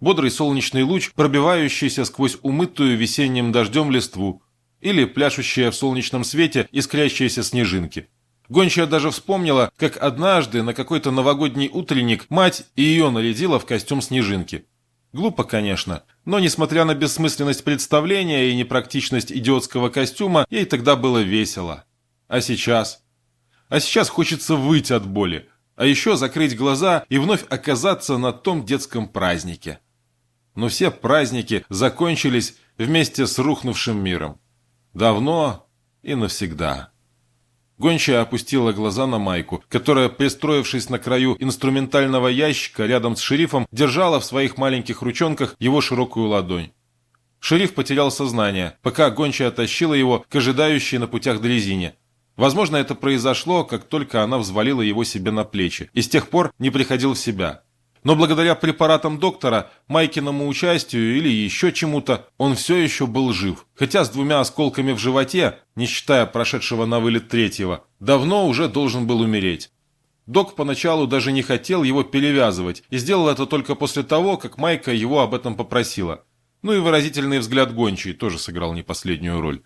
[SPEAKER 1] Бодрый солнечный луч, пробивающийся сквозь умытую весенним дождем листву, или пляшущие в солнечном свете искрящиеся снежинки. Гончая даже вспомнила, как однажды на какой-то новогодний утренник мать и ее нарядила в костюм снежинки. Глупо, конечно, но несмотря на бессмысленность представления и непрактичность идиотского костюма, ей тогда было весело. А сейчас? А сейчас хочется выйти от боли, а еще закрыть глаза и вновь оказаться на том детском празднике. Но все праздники закончились вместе с рухнувшим миром. Давно и навсегда. Гончая опустила глаза на майку, которая, пристроившись на краю инструментального ящика рядом с шерифом, держала в своих маленьких ручонках его широкую ладонь. Шериф потерял сознание, пока гончая тащила его к ожидающей на путях дрезине. Возможно, это произошло, как только она взвалила его себе на плечи, и с тех пор не приходил в себя. Но благодаря препаратам доктора, Майкиному участию или еще чему-то, он все еще был жив. Хотя с двумя осколками в животе, не считая прошедшего на вылет третьего, давно уже должен был умереть. Док поначалу даже не хотел его перевязывать и сделал это только после того, как Майка его об этом попросила. Ну и выразительный взгляд гончий тоже сыграл не последнюю роль.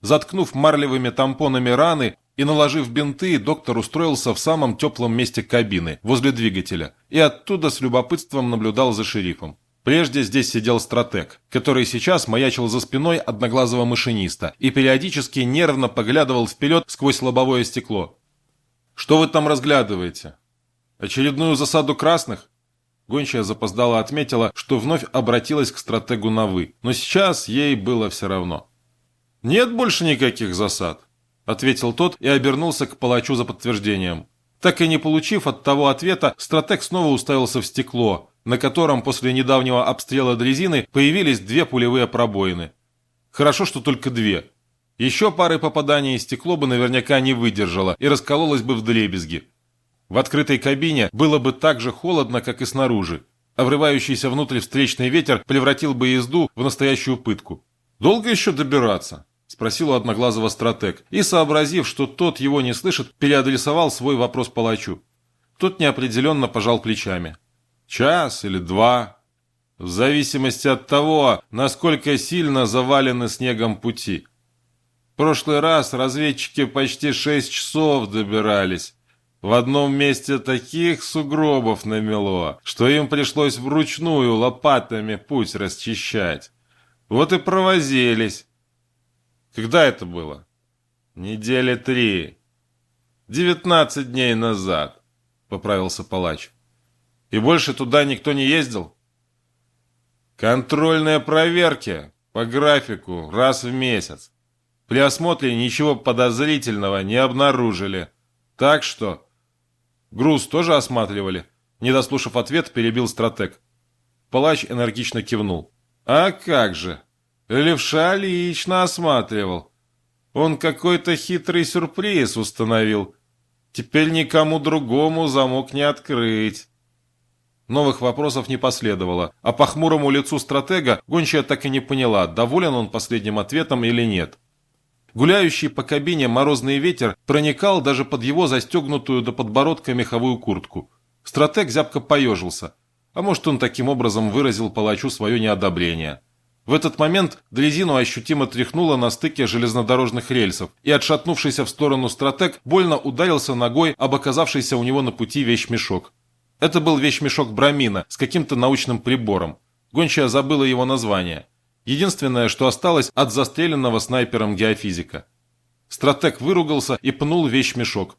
[SPEAKER 1] Заткнув марлевыми тампонами раны, и наложив бинты, доктор устроился в самом теплом месте кабины, возле двигателя, и оттуда с любопытством наблюдал за шерифом. Прежде здесь сидел стратег, который сейчас маячил за спиной одноглазого машиниста и периодически нервно поглядывал вперед сквозь лобовое стекло. «Что вы там разглядываете? Очередную засаду красных?»
[SPEAKER 2] Гончая запоздала отметила, что вновь обратилась к стратегу на «вы», но сейчас ей было все равно. «Нет больше никаких засад», — ответил тот и обернулся к палачу за подтверждением. Так и не получив от того ответа, стратег снова уставился в стекло, на котором после недавнего обстрела дрезины появились две пулевые пробоины. Хорошо, что только две. Еще пары попаданий стекло бы наверняка не выдержало и раскололось бы в дребезги. В открытой кабине было бы так же холодно, как и снаружи, а внутрь встречный ветер превратил бы езду в настоящую пытку. «Долго еще добираться?» – спросил у одноглазого стратег, и, сообразив, что тот его не слышит, переадресовал свой вопрос палачу. Тот неопределенно пожал плечами. «Час или два, в зависимости от того, насколько сильно завалены снегом пути. В прошлый раз разведчики почти шесть часов добирались, в одном месте таких сугробов намело, что им пришлось вручную лопатами путь расчищать. Вот и провозились. Когда это было? Недели три. Девятнадцать дней назад, поправился палач. И больше туда никто не ездил? Контрольные проверки по графику раз в месяц. При осмотре ничего подозрительного не обнаружили. Так что Груз тоже осматривали?» Не дослушав ответ, перебил стратег. Палач энергично кивнул. «А как же! Левша лично осматривал. Он какой-то хитрый сюрприз установил. Теперь никому другому замок не открыть». Новых вопросов не последовало, а по хмурому лицу стратега гончая так и не поняла, доволен он последним ответом или нет. Гуляющий по кабине морозный ветер проникал даже под его застегнутую до подбородка меховую куртку. Стратег зябко поежился. А может, он таким образом выразил палачу свое неодобрение. В этот момент дрезину ощутимо тряхнуло на стыке железнодорожных рельсов, и отшатнувшийся в сторону стратег больно ударился ногой об оказавшийся у него на пути вещмешок. Это был вещмешок Брамина с каким-то научным прибором. Гончая забыла его название – Единственное, что осталось от застреленного снайпером геофизика. Стратег выругался и пнул вещмешок.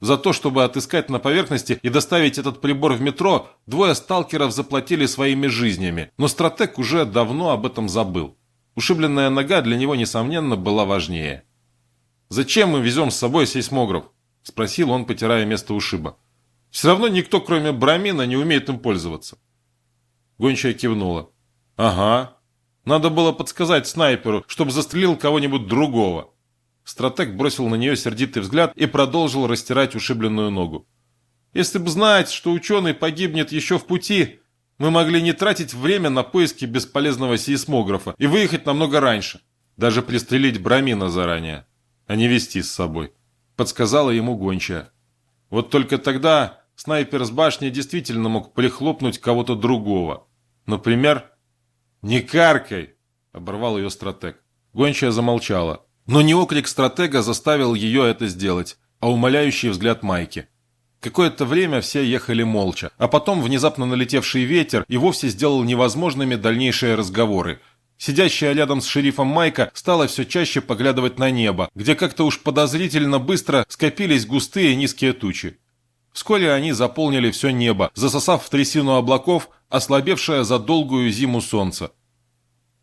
[SPEAKER 2] За то, чтобы отыскать на поверхности и доставить этот прибор в метро, двое сталкеров заплатили своими жизнями, но стратег уже давно об этом забыл. Ушибленная нога для него, несомненно, была важнее. «Зачем мы везем с собой сейсмограф?» – спросил он, потирая место ушиба. «Все равно никто, кроме Брамина, не умеет им пользоваться». Гончая кивнула. «Ага, надо было подсказать снайперу, чтобы застрелил кого-нибудь другого. Стратег бросил на нее сердитый взгляд и продолжил растирать ушибленную ногу. Если бы знать, что ученый погибнет еще в пути, мы могли не тратить время на поиски бесполезного сейсмографа и выехать намного раньше. Даже пристрелить Брамина заранее, а не вести с собой. Подсказала ему гончая. Вот только тогда снайпер с башни действительно мог прихлопнуть кого-то другого. Например, «Не каркай!» – оборвал ее стратег. Гончая замолчала. Но не окрик стратега заставил ее это сделать, а умоляющий взгляд Майки. Какое-то время все ехали молча, а потом внезапно налетевший ветер и вовсе сделал невозможными дальнейшие разговоры. Сидящая рядом с шерифом Майка стала все чаще поглядывать на небо, где как-то уж подозрительно быстро скопились густые низкие тучи. Вскоре они заполнили все небо, засосав в трясину облаков, ослабевшее за долгую зиму солнце.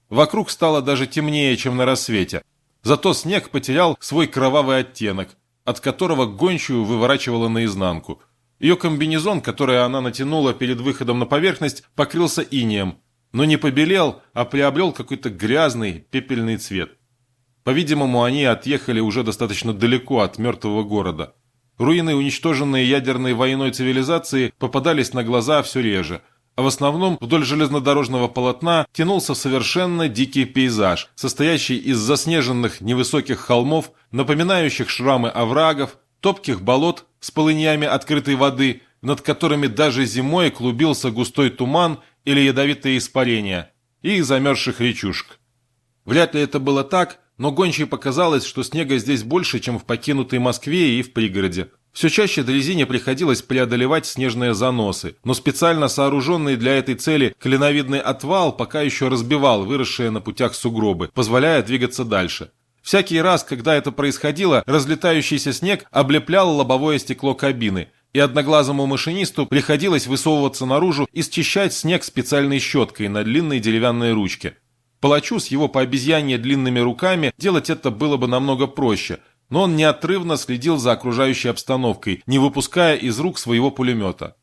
[SPEAKER 2] Вокруг стало даже темнее, чем на рассвете. Зато снег потерял свой кровавый оттенок, от которого гончую выворачивало наизнанку. Ее комбинезон, который она натянула перед выходом на поверхность, покрылся инеем, но не побелел, а приобрел какой-то грязный пепельный цвет. По-видимому, они отъехали уже достаточно далеко от мертвого города. Руины, уничтоженные ядерной войной цивилизации, попадались на глаза все реже – а в основном вдоль железнодорожного полотна тянулся совершенно дикий пейзаж, состоящий из заснеженных невысоких холмов, напоминающих шрамы оврагов, топких болот с полыньями открытой воды, над которыми даже зимой клубился густой туман или ядовитые испарения, и замерзших речушек. Вряд ли это было так, но гончей показалось, что снега здесь больше, чем в покинутой Москве и в пригороде. Все чаще дрезине приходилось преодолевать снежные заносы, но специально сооруженный для этой цели клиновидный отвал пока еще разбивал выросшие на путях сугробы, позволяя двигаться дальше. Всякий раз, когда это происходило, разлетающийся снег облеплял лобовое стекло кабины, и одноглазому машинисту приходилось высовываться наружу и счищать снег специальной щеткой на длинной деревянной ручке. Палачу с его по обезьянье длинными руками делать это было бы намного проще, но он неотрывно следил за окружающей обстановкой, не выпуская из рук своего пулемета.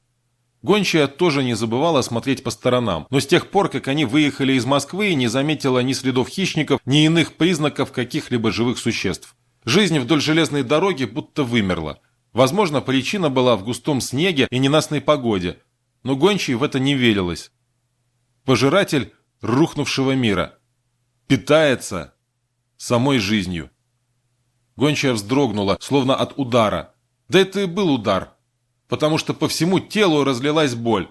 [SPEAKER 2] Гончая тоже не забывала смотреть по сторонам, но с тех пор, как они выехали из Москвы, не заметила ни следов хищников, ни иных признаков каких-либо живых существ. Жизнь вдоль железной дороги будто вымерла. Возможно, причина была в густом снеге и ненастной погоде, но Гончей в это не верилось. Пожиратель рухнувшего мира питается самой жизнью. Гончая вздрогнула, словно от удара. Да это и был удар потому что по всему телу разлилась боль.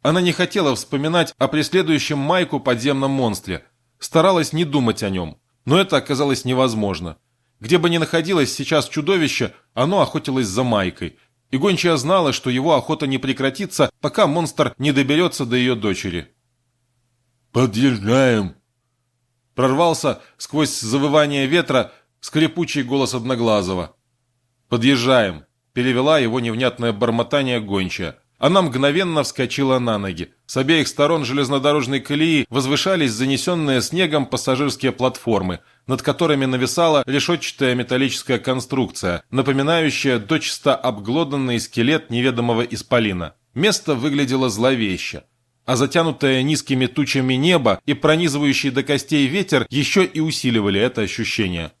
[SPEAKER 2] Она не хотела вспоминать о преследующем Майку подземном монстре, старалась не думать о нем, но это оказалось невозможно. Где бы ни находилось сейчас чудовище, оно охотилось за Майкой, и гончая знала, что его охота не прекратится, пока монстр не доберется до ее дочери.
[SPEAKER 1] «Подъезжаем!»
[SPEAKER 2] Прорвался сквозь завывание ветра скрипучий голос Одноглазого. «Подъезжаем!» перевела его невнятное бормотание гончая. Она мгновенно вскочила на ноги. С обеих сторон железнодорожной колеи возвышались занесенные снегом пассажирские платформы, над которыми нависала решетчатая металлическая конструкция, напоминающая дочисто обглоданный скелет неведомого исполина. Место выглядело зловеще, а затянутое низкими тучами небо и пронизывающий до костей ветер еще и усиливали это ощущение.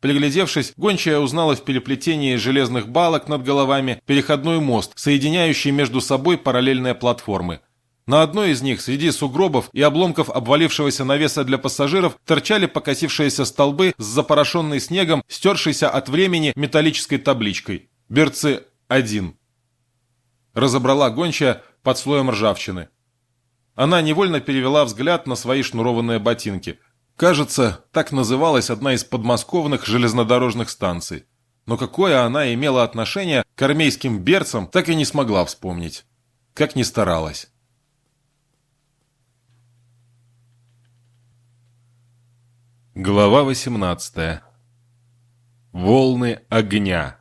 [SPEAKER 2] Приглядевшись, гончая узнала в переплетении железных балок над головами переходной мост, соединяющий между собой параллельные платформы. На одной из них, среди сугробов и обломков обвалившегося навеса для пассажиров, торчали покосившиеся столбы с запорошенной снегом, стершейся от времени металлической табличкой. «Берцы-1». Разобрала гончая под слоем ржавчины. Она невольно перевела взгляд на свои шнурованные ботинки – Кажется, так называлась одна из подмосковных железнодорожных станций. Но какое она имела отношение к армейским берцам, так и не смогла вспомнить. Как ни старалась.
[SPEAKER 1] Глава 18. Волны огня.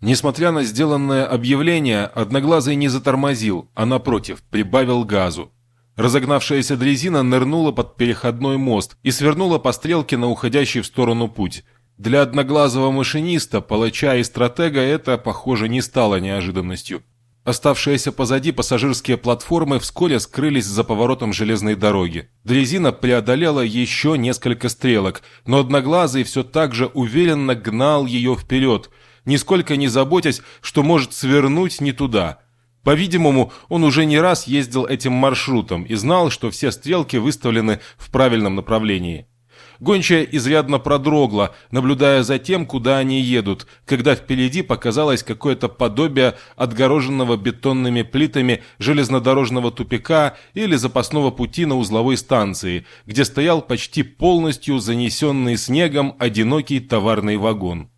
[SPEAKER 1] Несмотря на сделанное объявление, Одноглазый не затормозил, а напротив, прибавил газу. Разогнавшаяся дрезина нырнула под переходной мост и свернула по стрелке на уходящий в сторону путь. Для одноглазого машиниста, палача и стратега это, похоже, не стало неожиданностью. Оставшиеся позади пассажирские платформы вскоре скрылись за поворотом железной дороги. Дрезина преодолела еще несколько стрелок, но Одноглазый все так же уверенно гнал ее вперед, нисколько не заботясь, что может свернуть не туда – по-видимому, он уже не раз ездил этим маршрутом и знал, что все стрелки выставлены в правильном направлении. Гончая изрядно продрогла, наблюдая за тем, куда они едут, когда впереди показалось какое-то подобие отгороженного бетонными плитами железнодорожного тупика или запасного пути на узловой станции, где стоял почти полностью занесенный снегом одинокий товарный вагон.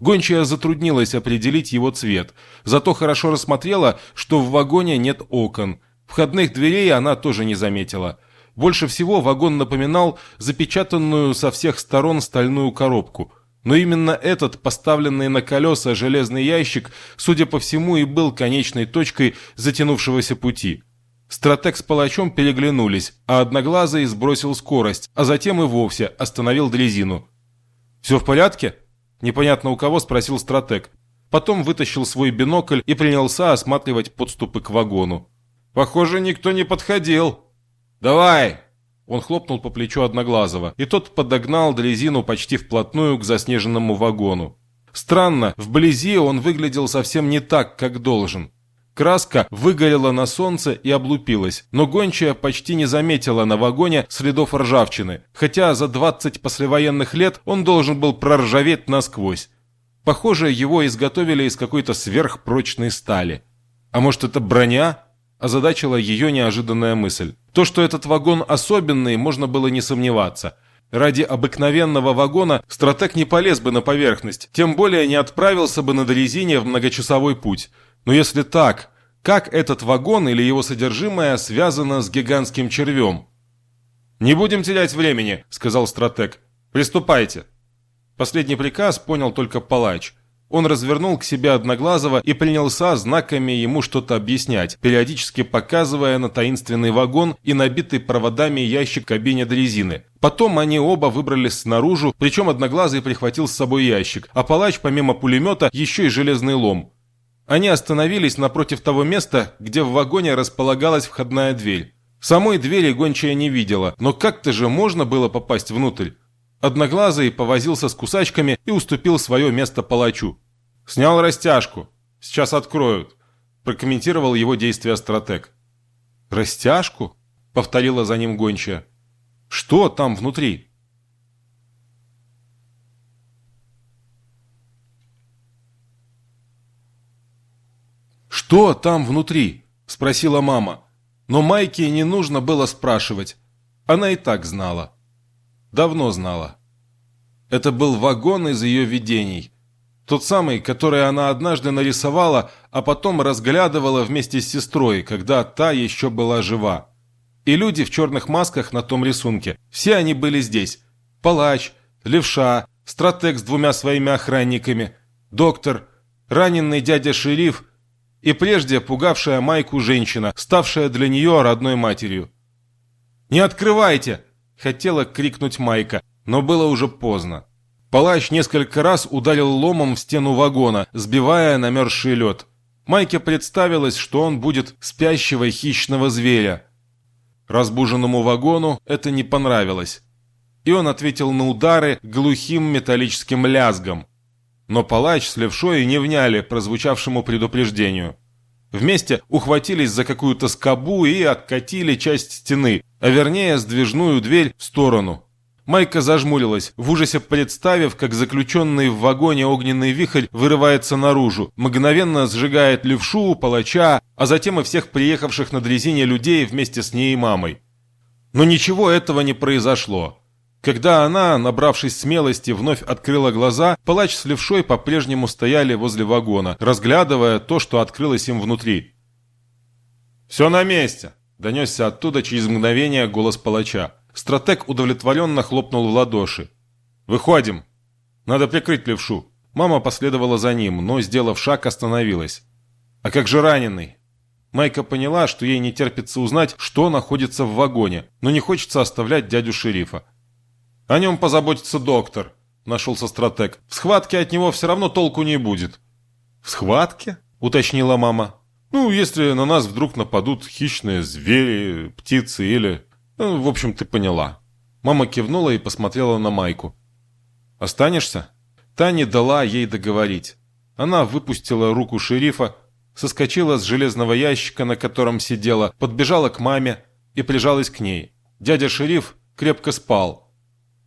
[SPEAKER 1] Гончая затруднилась определить его цвет, зато хорошо рассмотрела, что в вагоне нет окон. Входных дверей она тоже не заметила. Больше всего вагон напоминал запечатанную со всех сторон стальную коробку. Но именно этот, поставленный на колеса железный ящик, судя по всему, и был конечной точкой затянувшегося пути. Стратег с палачом переглянулись, а Одноглазый сбросил скорость, а затем и вовсе остановил дрезину. «Все в порядке?» Непонятно у кого спросил стратег. Потом вытащил свой бинокль и принялся осматривать подступы к вагону. «Похоже, никто не подходил». «Давай!» Он хлопнул по плечу Одноглазого, и тот подогнал дрезину почти вплотную к заснеженному вагону. Странно, вблизи он выглядел совсем не так, как должен. Краска выгорела на солнце и облупилась, но гончая почти не заметила на вагоне следов ржавчины, хотя за 20 послевоенных лет он должен был проржаветь насквозь. Похоже, его изготовили из какой-то сверхпрочной стали. А может это броня? Озадачила ее неожиданная мысль. То, что этот вагон особенный, можно было не сомневаться. Ради обыкновенного вагона стратег не полез бы на поверхность, тем более не отправился бы на дрезине в многочасовой путь. Но если так, как этот вагон или его содержимое связано с гигантским червем? «Не будем терять времени», — сказал стратег. «Приступайте». Последний приказ понял только палач.
[SPEAKER 2] Он развернул к себе Одноглазого и принялся знаками ему что-то объяснять, периодически показывая на таинственный вагон и набитый проводами ящик кабине дрезины. Потом они оба выбрались снаружи, причем Одноглазый прихватил с собой ящик, а палач помимо пулемета еще и железный лом. Они остановились напротив того места, где в вагоне располагалась входная дверь. Самой двери гончая не видела, но как-то же можно было попасть внутрь. Одноглазый повозился с кусачками и уступил свое место палачу. «Снял растяжку. Сейчас откроют», – прокомментировал его действия стратег. «Растяжку?» – повторила за ним гончая. «Что там внутри?» «Что там внутри?» – спросила мама. Но Майке не нужно было спрашивать. Она и так знала. Давно знала. Это был вагон из ее видений. Тот самый, который она однажды нарисовала, а потом разглядывала вместе с сестрой, когда та еще была жива. И люди в черных масках на том рисунке. Все они были здесь. Палач, левша, стратег с двумя своими охранниками, доктор, раненый дядя-шериф и прежде пугавшая Майку женщина, ставшая для нее родной матерью. «Не открывайте!» Хотела крикнуть Майка, но было уже поздно. Палач несколько раз ударил ломом в стену вагона, сбивая намерзший лед. Майке представилось, что он будет спящего хищного зверя. Разбуженному вагону это не понравилось. И он ответил на удары глухим металлическим лязгом. Но палач с левшой не вняли прозвучавшему предупреждению. Вместе ухватились за какую-то скобу и откатили часть стены, а вернее сдвижную дверь в сторону. Майка зажмурилась, в ужасе представив, как заключенный в вагоне огненный вихрь вырывается наружу, мгновенно сжигает левшу, палача, а затем и всех приехавших на дрезине людей вместе с ней и мамой. Но ничего этого не произошло. Когда она, набравшись смелости, вновь открыла глаза, палач с левшой по-прежнему стояли возле вагона, разглядывая то, что открылось им внутри. «Все на месте!» – донесся оттуда через мгновение голос палача. Стратег удовлетворенно хлопнул в ладоши. «Выходим! Надо прикрыть левшу!» Мама последовала за ним, но, сделав шаг, остановилась. «А как же раненый?» Майка поняла, что ей не терпится узнать, что находится в вагоне, но не хочется оставлять дядю шерифа. О нем позаботится доктор, нашелся стратег. В схватке от него все равно толку не будет. В схватке? Уточнила мама. Ну, если на нас вдруг нападут хищные звери, птицы или... Ну, в общем, ты поняла. Мама кивнула и посмотрела на Майку. «Останешься?» Та не дала ей договорить. Она выпустила руку шерифа, соскочила с железного ящика, на котором сидела, подбежала к маме и прижалась к ней. Дядя шериф крепко спал,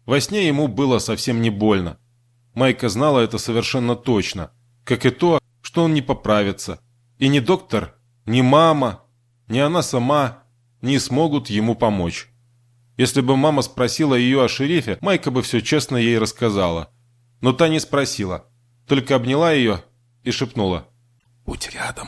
[SPEAKER 2] во сне ему было совсем не больно. Майка знала это совершенно точно, как и то, что он не поправится. И ни доктор, ни мама, ни она сама не смогут ему помочь. Если бы мама спросила ее о шерифе, Майка бы все честно ей рассказала. Но та не спросила, только обняла ее и шепнула «Будь рядом».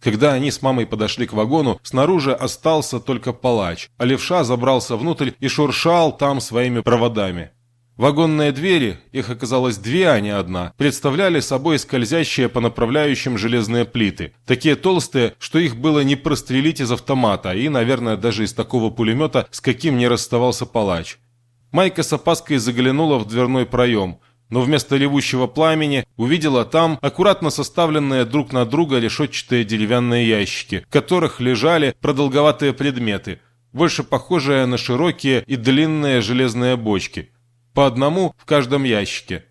[SPEAKER 2] Когда они с мамой подошли к вагону, снаружи остался только палач, а левша забрался внутрь и шуршал там своими проводами. Вагонные двери, их оказалось две, а не одна, представляли собой скользящие по направляющим железные плиты, такие толстые, что их было не прострелить из автомата и, наверное, даже из такого пулемета, с каким не расставался палач. Майка с опаской заглянула в дверной проем – но вместо ревущего пламени увидела там аккуратно составленные друг на друга решетчатые деревянные ящики, в которых лежали продолговатые предметы, больше похожие на широкие и длинные железные бочки. По одному в каждом ящике.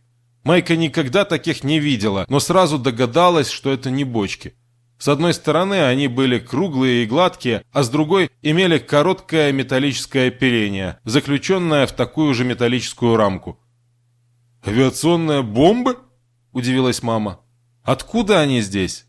[SPEAKER 2] Майка никогда таких не видела, но сразу догадалась, что это не бочки. С одной стороны они были круглые и гладкие, а с другой имели короткое металлическое оперение, заключенное в такую же металлическую рамку – «Авиационная бомба?» – удивилась мама. «Откуда они здесь?»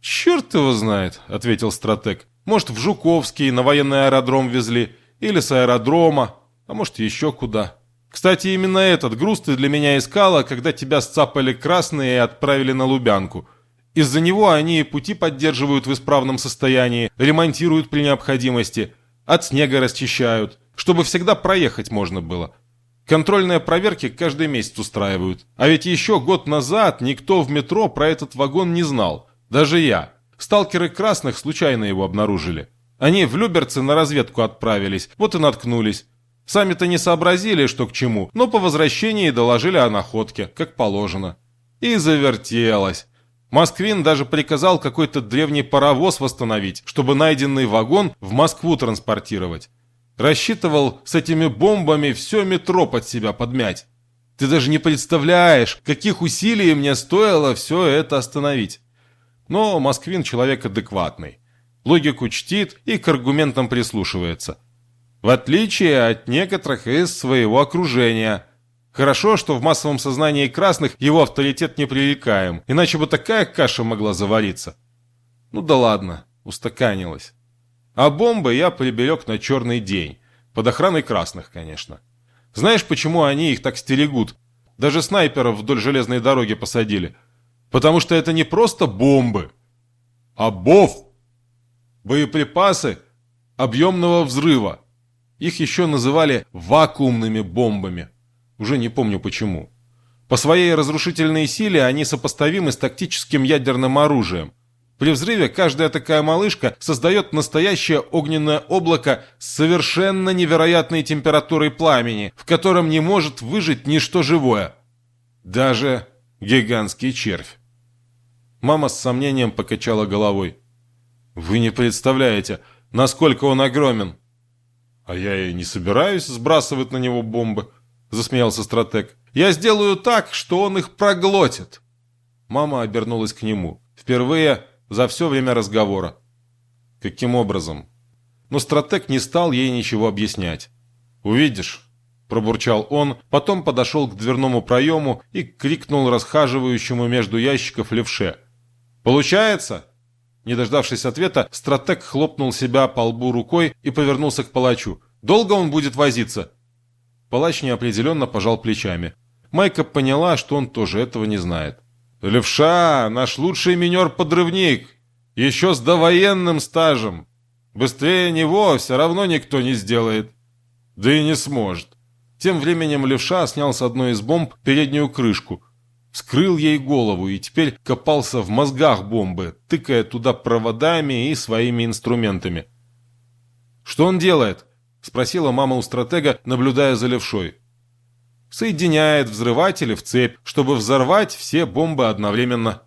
[SPEAKER 2] «Черт его знает», – ответил стратег. «Может, в Жуковский на военный аэродром везли, или с аэродрома, а может, еще куда. Кстати, именно этот груз ты для меня искала, когда тебя сцапали красные и отправили на Лубянку. Из-за него они пути поддерживают в исправном состоянии, ремонтируют при необходимости, от снега расчищают, чтобы всегда проехать можно было.
[SPEAKER 1] Контрольные проверки каждый месяц устраивают. А ведь еще год назад никто в метро про этот вагон не знал. Даже я. Сталкеры красных случайно его обнаружили. Они в Люберцы на разведку отправились, вот и наткнулись. Сами-то не сообразили, что к чему, но по возвращении доложили о находке, как положено. И завертелось. Москвин даже приказал какой-то древний паровоз восстановить, чтобы найденный вагон в Москву транспортировать. Рассчитывал с этими бомбами все метро под себя подмять. Ты даже не представляешь, каких усилий мне стоило все это остановить. Но Москвин человек адекватный. Логику чтит и к аргументам прислушивается. В отличие от некоторых из своего окружения. Хорошо, что в массовом сознании красных его авторитет не пререкаем, иначе бы такая каша могла завариться. Ну да ладно, устаканилась. А бомбы я приберег на черный день. Под охраной красных, конечно. Знаешь, почему они их так стерегут? Даже снайперов вдоль железной дороги посадили. Потому что это не просто бомбы, а БОВ. Боеприпасы объемного взрыва. Их еще называли вакуумными бомбами. Уже не помню почему. По своей разрушительной силе они сопоставимы с тактическим ядерным оружием. При взрыве каждая такая малышка создает настоящее огненное облако с совершенно невероятной температурой пламени, в котором не может выжить ничто живое. Даже гигантский червь. Мама с сомнением покачала головой. «Вы не представляете, насколько он огромен!» «А я и не собираюсь сбрасывать на него бомбы», — засмеялся стратег. «Я сделаю так, что он их проглотит!» Мама обернулась к нему. Впервые за все время разговора. Каким образом? Но стратег не стал ей ничего объяснять. «Увидишь», – пробурчал он, потом подошел к дверному проему и крикнул расхаживающему между ящиков левше. «Получается?» Не дождавшись ответа, стратег хлопнул себя по лбу рукой и повернулся к палачу. «Долго он будет возиться?» Палач неопределенно пожал плечами. Майка поняла, что он тоже этого не знает. Левша, наш лучший минер-подрывник, еще с довоенным стажем. Быстрее него все равно никто не сделает. Да и не сможет. Тем временем левша снял с одной из бомб переднюю крышку, вскрыл ей голову и теперь копался в мозгах бомбы, тыкая туда проводами и своими инструментами. «Что он делает?» – спросила мама у стратега, наблюдая за левшой соединяет взрыватели в цепь, чтобы взорвать все бомбы одновременно.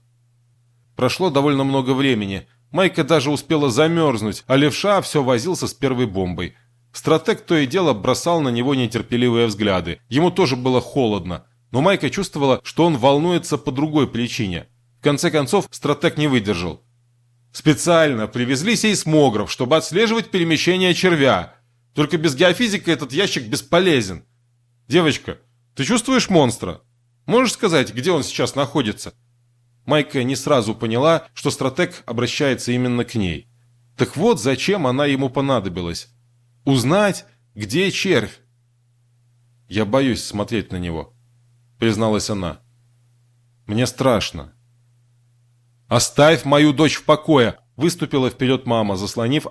[SPEAKER 1] Прошло довольно много времени. Майка даже успела замерзнуть, а левша все возился с первой бомбой. Стратег то и дело бросал на него нетерпеливые взгляды. Ему тоже было холодно, но Майка чувствовала, что он волнуется по другой причине. В конце концов, стратег не выдержал. Специально привезли сейсмограф, чтобы отслеживать перемещение червя. Только без геофизика этот ящик бесполезен. Девочка, ты чувствуешь монстра? Можешь сказать, где он сейчас находится?» Майка не сразу поняла, что стратег обращается именно к ней. Так вот, зачем она ему понадобилась. Узнать, где червь. «Я боюсь смотреть на него», — призналась она. «Мне страшно». «Оставь мою дочь в покое!» — выступила вперед мама, заслонив